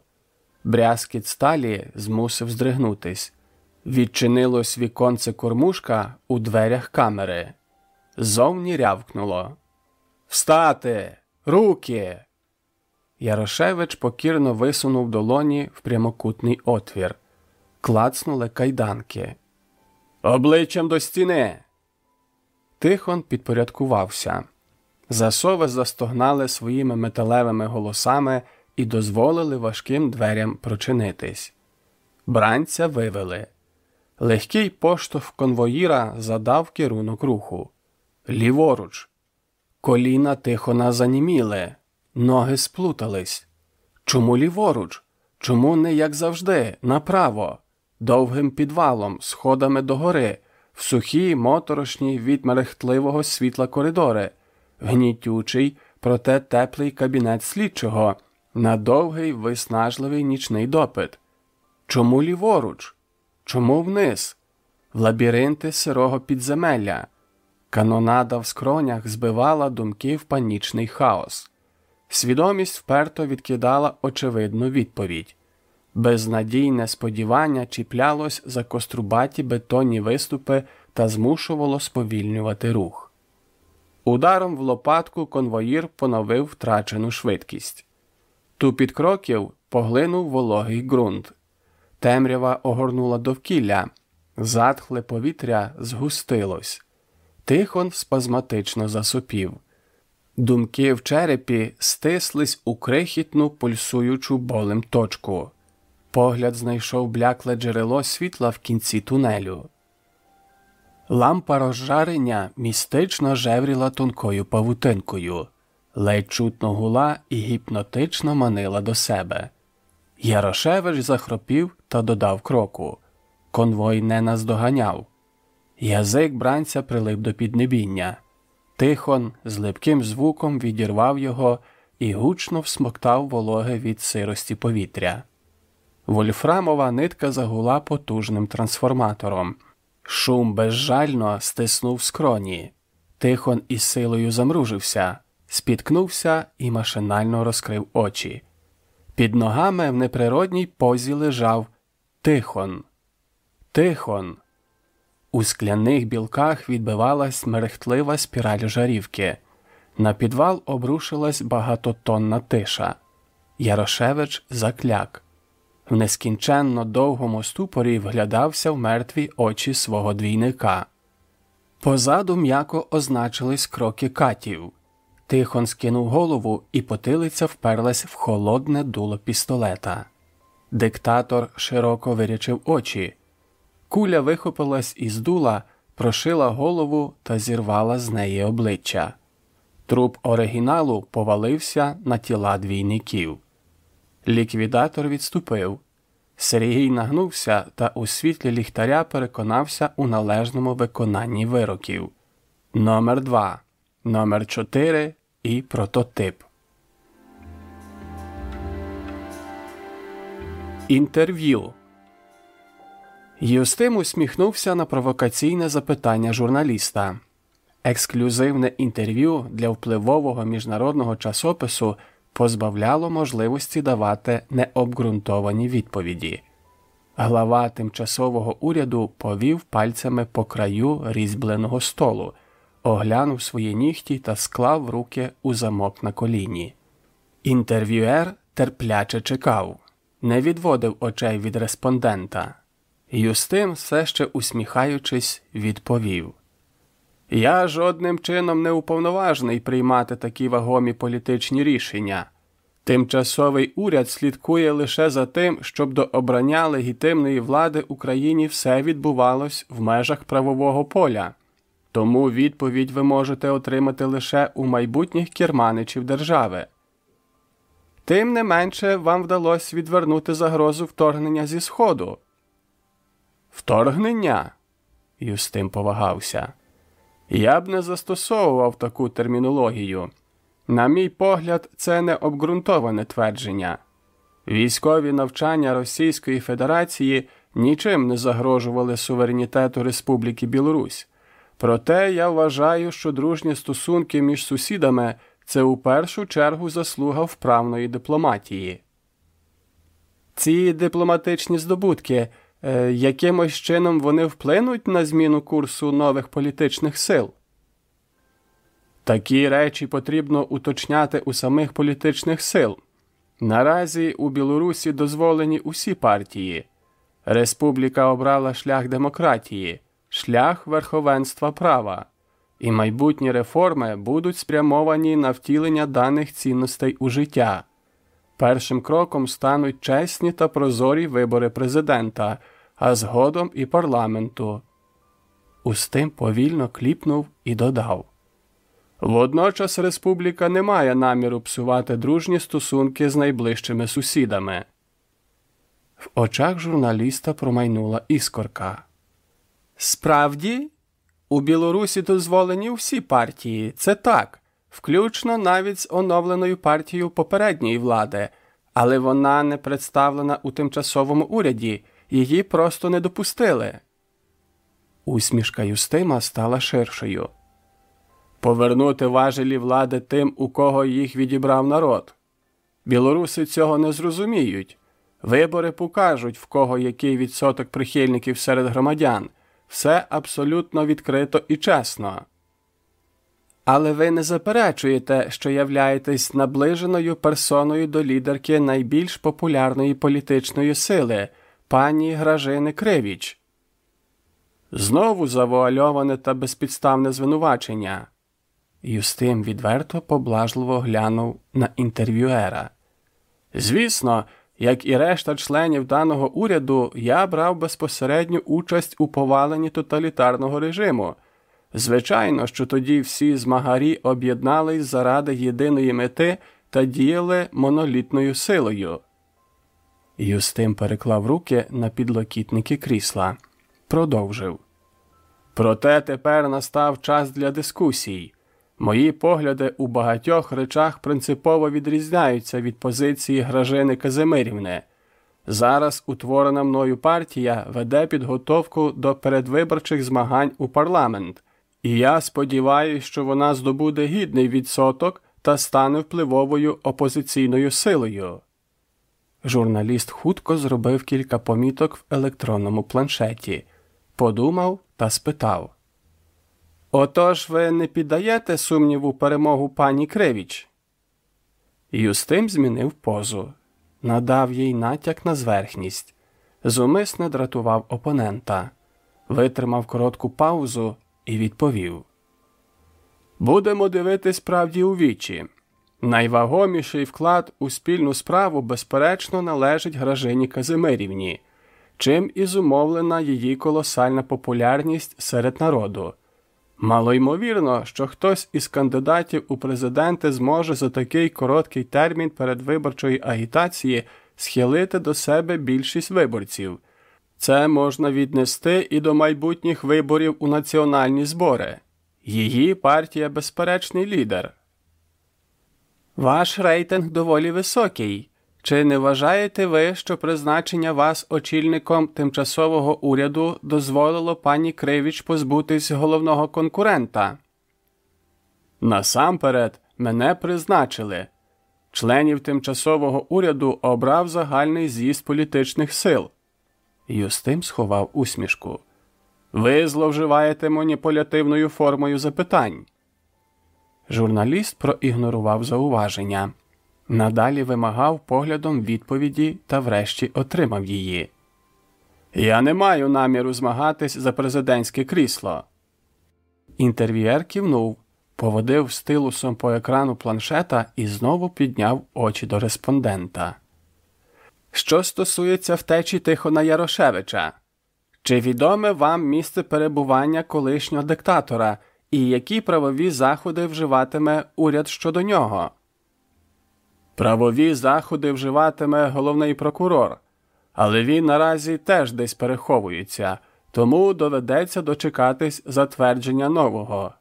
Брязкіт сталі змусив здригнутись. Відчинилось віконце кормушка у дверях камери. Зовні рявкнуло. Встати! Руки! Ярошевич покірно висунув долоні в прямокутний отвір. Клацнули кайданки. Обличчям до стіни. Тихон підпорядкувався. Засови застогнали своїми металевими голосами і дозволили важким дверям прочинитись. Бранця вивели. Легкий поштовх конвоїра задав керунок руху. Ліворуч. Коліна Тихона заніміли, ноги сплутались. Чому ліворуч? Чому не як завжди, направо, довгим підвалом, сходами догори, в сухі, моторошні від мерехтливого світла коридори, гнітючий, проте теплий кабінет слідчого, на довгий виснажливий нічний допит. Чому ліворуч? Чому вниз? В лабіринти сирого підземелля. Канонада в скронях збивала думки в панічний хаос. Свідомість вперто відкидала очевидну відповідь. Безнадійне сподівання чіплялось за кострубаті бетонні виступи та змушувало сповільнювати рух. Ударом в лопатку конвоїр поновив втрачену швидкість. Тупіт кроків поглинув вологий ґрунт. Темрява огорнула довкілля, затхле повітря згустилось. Тихон спазматично засопів. Думки в черепі стислись у крихітну пульсуючу болем точку. Погляд знайшов блякле джерело світла в кінці тунелю. Лампа розжарення містично жевріла тонкою павутинкою, ледь чутно гула і гіпнотично манила до себе. Ярошевич захропів та додав кроку. Конвой не наздоганяв. Язик бранця прилип до піднебіння. Тихон з липким звуком відірвав його і гучно всмоктав вологе від сирості повітря. Вольфрамова нитка загула потужним трансформатором. Шум безжально стиснув скроні. Тихон із силою замружився, спіткнувся і машинально розкрив очі. Під ногами в неприродній позі лежав Тихон. Тихон. У скляних білках відбивалась мерехтлива спіраль жарівки. На підвал обрушилась багатотонна тиша. Ярошевич закляк. В нескінченно довгому ступорі вглядався в мертві очі свого двійника. Позаду м'яко означились кроки катів. Тихон скинув голову, і потилиця вперлась в холодне дуло пістолета. Диктатор широко вирячив очі. Куля вихопилась із дула, прошила голову та зірвала з неї обличчя. Труп оригіналу повалився на тіла двійників. Ліквідатор відступив. Сергій нагнувся та у світлі ліхтаря переконався у належному виконанні вироків. Номер 2 номер 4 і прототип. Інтерв'ю Юстим усміхнувся на провокаційне запитання журналіста. Ексклюзивне інтерв'ю для впливового міжнародного часопису позбавляло можливості давати необґрунтовані відповіді. Глава тимчасового уряду повів пальцями по краю різьбленого столу, оглянув свої нігті та склав руки у замок на коліні. Інтерв'юер терпляче чекав, не відводив очей від респондента. Юстим, все ще усміхаючись, відповів Я жодним чином не уповноважений приймати такі вагомі політичні рішення. Тимчасовий уряд слідкує лише за тим, щоб до обрання легітимної влади Україні все відбувалось в межах правового поля, тому відповідь ви можете отримати лише у майбутніх керманичів держави. Тим не менше вам вдалося відвернути загрозу вторгнення зі Сходу. Вторгнення? Юстим повагався. Я б не застосовував таку термінологію. На мій погляд, це не обґрунтоване твердження. Військові навчання Російської Федерації нічим не загрожували суверенітету Республіки Білорусь. Проте я вважаю, що дружні стосунки між сусідами це у першу чергу заслуга вправної дипломатії. Ці дипломатичні здобутки якимось чином вони вплинуть на зміну курсу нових політичних сил. Такі речі потрібно уточняти у самих політичних сил. Наразі у Білорусі дозволені усі партії. Республіка обрала шлях демократії, шлях верховенства права, і майбутні реформи будуть спрямовані на втілення даних цінностей у життя. Першим кроком стануть чесні та прозорі вибори президента, а згодом і парламенту. Устим повільно кліпнув і додав. Водночас республіка не має наміру псувати дружні стосунки з найближчими сусідами. В очах журналіста промайнула іскорка. Справді, у Білорусі дозволені всі партії, це так, включно навіть з оновленою партією попередньої влади, але вона не представлена у тимчасовому уряді, її просто не допустили. Усмішка Юстима стала ширшою повернути важелі влади тим, у кого їх відібрав народ. Білоруси цього не зрозуміють. Вибори покажуть, в кого який відсоток прихильників серед громадян. Все абсолютно відкрито і чесно. Але ви не заперечуєте, що являєтесь наближеною персоною до лідерки найбільш популярної політичної сили, пані Гражини Кривіч. Знову завуальоване та безпідставне звинувачення. Юстим відверто поблажливо глянув на інтерв'юера. Звісно, як і решта членів даного уряду, я брав безпосередню участь у поваленні тоталітарного режиму. Звичайно, що тоді всі змагарі об'єднались заради єдиної мети та діяли монолітною силою. Юстим переклав руки на підлокітники крісла, продовжив. Проте тепер настав час для дискусій. Мої погляди у багатьох речах принципово відрізняються від позиції Гражини Казимирівни. Зараз утворена мною партія веде підготовку до передвиборчих змагань у парламент, і я сподіваюся, що вона здобуде гідний відсоток та стане впливовою опозиційною силою. Журналіст хутко зробив кілька поміток в електронному планшеті, подумав та спитав. Отож ви не піддаєте сумніву перемогу пані Кривіч? Юстим змінив позу, надав їй натяк на зверхність, зумисне дратував опонента, витримав коротку паузу і відповів Будемо дивитись правді у вічі. Найвагоміший вклад у спільну справу, безперечно, належить Гражині Казимирівні, чим і зумовлена її колосальна популярність серед народу. Малоймовірно, що хтось із кандидатів у президенти зможе за такий короткий термін передвиборчої агітації схилити до себе більшість виборців. Це можна віднести і до майбутніх виборів у національні збори. Її партія безперечний лідер. Ваш рейтинг доволі високий. Чи не вважаєте ви, що призначення вас очільником тимчасового уряду дозволило пані Кривіч позбутись головного конкурента? Насамперед мене призначили. Членів тимчасового уряду обрав загальний з'їзд політичних сил. Юстим сховав усмішку. Ви зловживаєте маніпулятивною формою запитань. Журналіст проігнорував зауваження. Надалі вимагав поглядом відповіді та врешті отримав її. Я не маю наміру змагатись за президентське крісло. Інтерв'єр кивнув, поводив стилусом по екрану планшета і знову підняв очі до респондента. Що стосується втечі Тихона Ярошевича, чи відоме вам місце перебування колишнього диктатора і які правові заходи вживатиме уряд щодо нього? Правові заходи вживатиме головний прокурор, але він наразі теж десь переховується, тому доведеться дочекатись затвердження нового.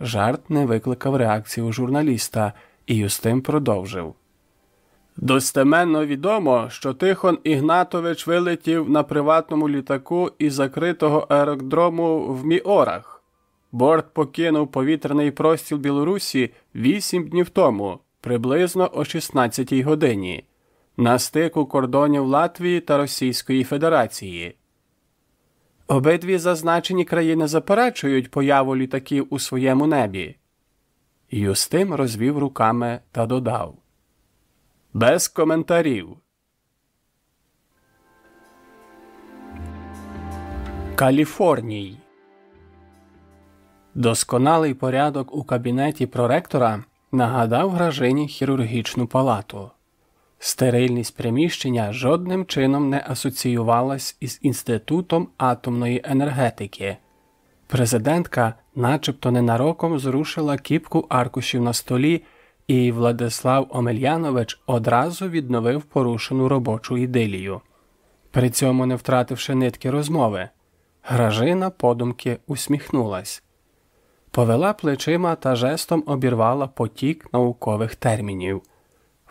Жарт не викликав реакції у журналіста, і Юстим продовжив. Достеменно відомо, що Тихон Ігнатович вилетів на приватному літаку із закритого аеродрому в Міорах. Борт покинув повітряний простіл Білорусі вісім днів тому приблизно о 16 годині на стику кордонів Латвії та Російської Федерації. Обидві зазначені країни заперечують появу літаків у своєму небі. Юстим розвів руками та додав Без коментарів. Каліфорній Досконалий порядок у кабінеті проректора нагадав гражині хірургічну палату. Стерильність приміщення жодним чином не асоціювалась із Інститутом атомної енергетики. Президентка, начебто ненароком, зрушила кіпку аркушів на столі, і Владислав Омельянович одразу відновив порушену робочу ідилію. При цьому, не втративши нитки розмови, гражина подумки усміхнулась повела плечима та жестом обірвала потік наукових термінів.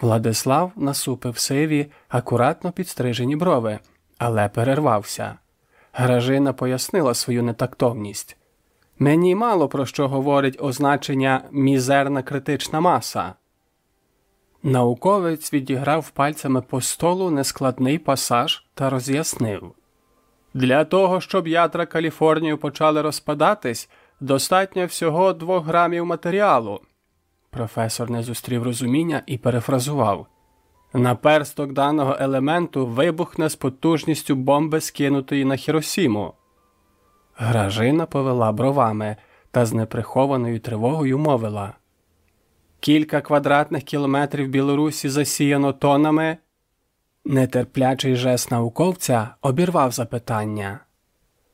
Владислав насупив сиві, акуратно підстрижені брови, але перервався. Гражина пояснила свою нетактовність. Мені мало про що говорить означення мізерна критична маса. Науковець відіграв пальцями по столу нескладний пасаж та роз'яснив Для того, щоб ядра Каліфорнію почали розпадатись, Достатньо всього двох грамів матеріалу. Професор не зустрів розуміння і перефразував наперсток даного елементу вибухне з потужністю бомби, скинутої на Хіросіму. Гражина повела бровами та з неприхованою тривогою мовила Кілька квадратних кілометрів Білорусі засіяно тонами. Нетерплячий жест науковця обірвав запитання.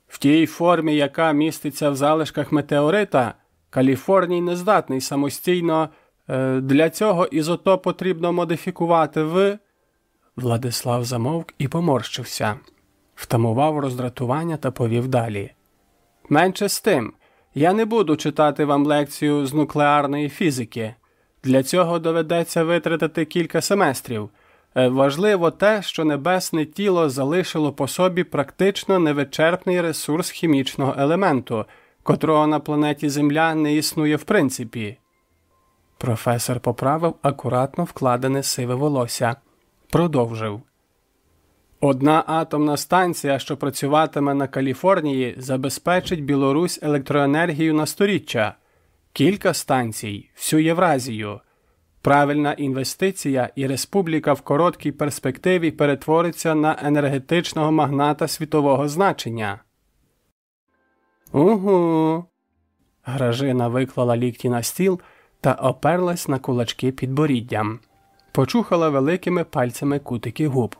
В тій формі, яка міститься в залишках метеорита, Каліфорній не здатний самостійно. Е, для цього ізотоп потрібно модифікувати в. Владислав замовк і поморщився, втамував роздратування та повів далі. Менше з тим, я не буду читати вам лекцію з нуклеарної фізики. Для цього доведеться витратити кілька семестрів, Е, важливо те, що небесне тіло залишило по собі практично невичерпний ресурс хімічного елементу, котрого на планеті Земля не існує в принципі. Професор поправив акуратно вкладене сиве волосся. Продовжив. Одна атомна станція, що працюватиме на Каліфорнії, забезпечить Білорусь електроенергію на сторіччя, кілька станцій, всю Євразію. Правильна інвестиція і республіка в короткій перспективі перетвориться на енергетичного магната світового значення. Угу. Гражина виклала лікті на стіл та оперлась на кулачки під боріддям, почухала великими пальцями кутики губ.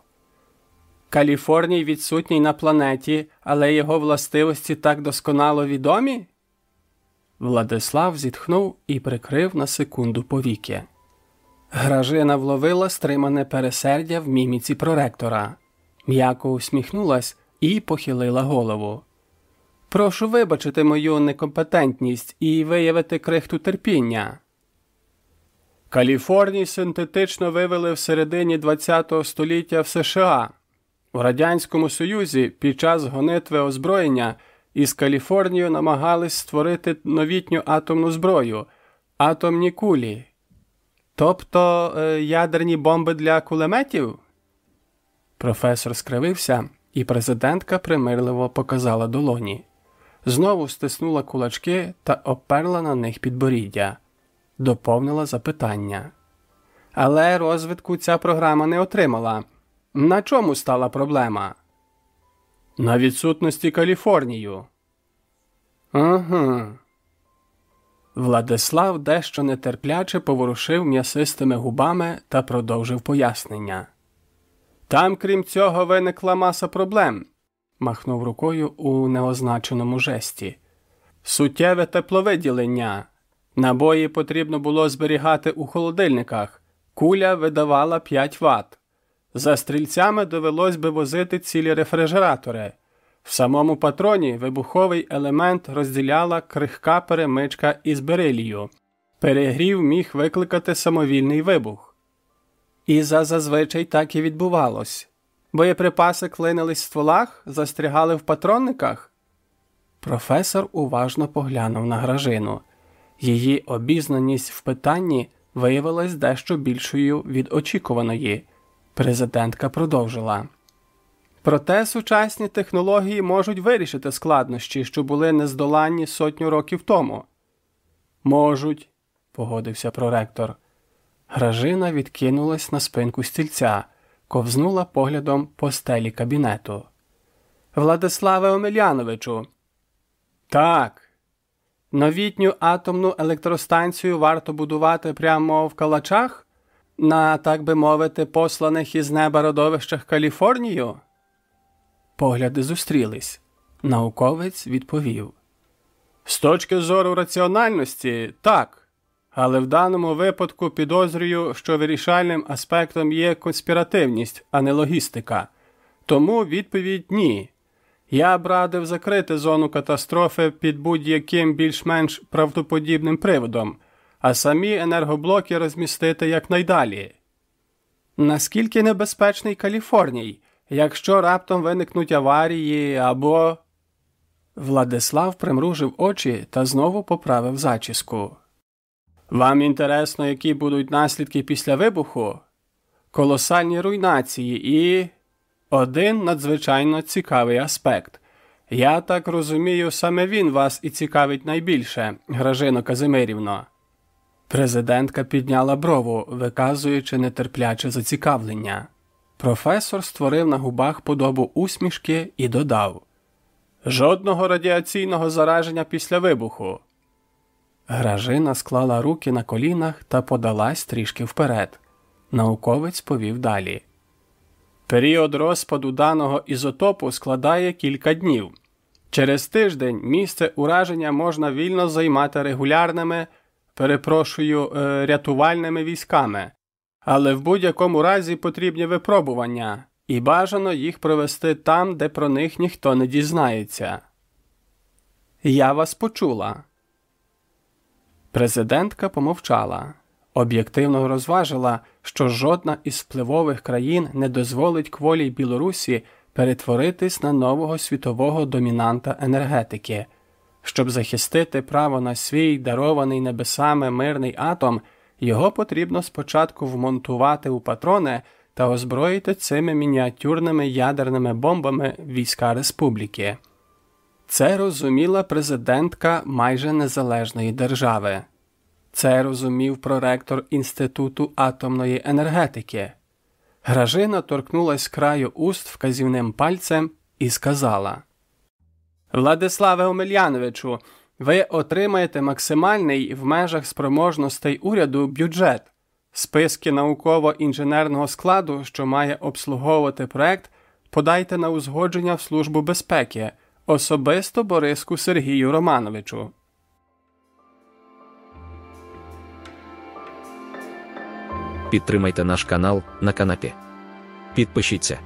Каліфорній відсутній на планеті, але його властивості так досконало відомі? Владислав зітхнув і прикрив на секунду повіки. Гражина вловила стримане пересердя в міміці проректора, м'яко усміхнулась і похилила голову. Прошу вибачити мою некомпетентність і виявити крихту терпіння. Каліфорній синтетично вивели в середині ХХ століття в США. У Радянському Союзі під час гонитви озброєння із Каліфорнією намагались створити новітню атомну зброю, атомні кулі. Тобто е, ядерні бомби для кулеметів? Професор скривився, і президентка примирливо показала долоні. Знову стиснула кулачки та оперла на них підборіддя, доповнила запитання. Але розвитку ця програма не отримала. На чому стала проблема? На відсутності Каліфорнію. Ага. Владислав дещо нетерпляче поворушив м'ясистими губами та продовжив пояснення. Там, крім цього, виникла маса проблем, махнув рукою у неозначеному жесті. Суттєве тепловиділення. Набої потрібно було зберігати у холодильниках. Куля видавала 5 Вт. За стрільцями довелось би возити цілі рефрижератори. В самому патроні вибуховий елемент розділяла крихка перемичка із берилію. Перегрів міг викликати самовільний вибух. І зазвичай так і відбувалось. Боєприпаси клинились в стволах, застрягали в патронниках. Професор уважно поглянув на гражину. Її обізнаність в питанні виявилась дещо більшою від очікуваної. Президентка продовжила. Проте сучасні технології можуть вирішити складнощі, що були нездоланні сотню років тому. Можуть, погодився проректор. Гражина відкинулась на спинку стільця, ковзнула поглядом по стелі кабінету. Владиславе Омеляновичу. Так. Новітню атомну електростанцію варто будувати прямо в калачах? На, так би мовити, посланих із неба родовищах Каліфорнію? Погляди зустрілись. Науковець відповів: З точки зору раціональності, так. Але в даному випадку підозрюю, що вирішальним аспектом є конспіративність, а не логістика. Тому відповідь ні. Я б радив закрити зону катастрофи під будь-яким більш-менш правдоподібним приводом, а самі енергоблоки розмістити якнайдалі. Наскільки небезпечний Каліфорній? якщо раптом виникнуть аварії або. Владислав примружив очі та знову поправив зачіску. Вам інтересно, які будуть наслідки після вибуху? Колосальні руйнації і. Один надзвичайно цікавий аспект. Я так розумію, саме він вас і цікавить найбільше, Гражино Казимирівно. Президентка підняла брову, виказуючи нетерпляче зацікавлення. Професор створив на губах подобу усмішки і додав Жодного радіаційного зараження після вибуху. Гражина склала руки на колінах та подалась трішки вперед. Науковець повів далі. Період розпаду даного ізотопу складає кілька днів. Через тиждень місце ураження можна вільно займати регулярними, перепрошую, е, рятувальними військами, але в будь-якому разі потрібні випробування, і бажано їх провести там, де про них ніхто не дізнається. Я вас почула. Президентка помовчала, об'єктивно розважила, що жодна із впливових країн не дозволить кволій Білорусі перетворитись на нового світового домінанта енергетики. Щоб захистити право на свій дарований небесами мирний атом, його потрібно спочатку вмонтувати у патрони та озброїти цими мініатюрними ядерними бомбами війська республіки. Це розуміла президентка майже незалежної держави. Це розумів проректор Інституту атомної енергетики. Гражина торкнулась краю уст вказівним пальцем і сказала Владиславе Омельяновичу, ви отримаєте максимальний в межах спроможностей уряду бюджет. Списки науково-інженерного складу, що має обслуговувати проект, подайте на узгодження в Службу безпеки, особисто Бориску Сергію Романовичу. Підтримайте наш канал на канапі. Підпишіться.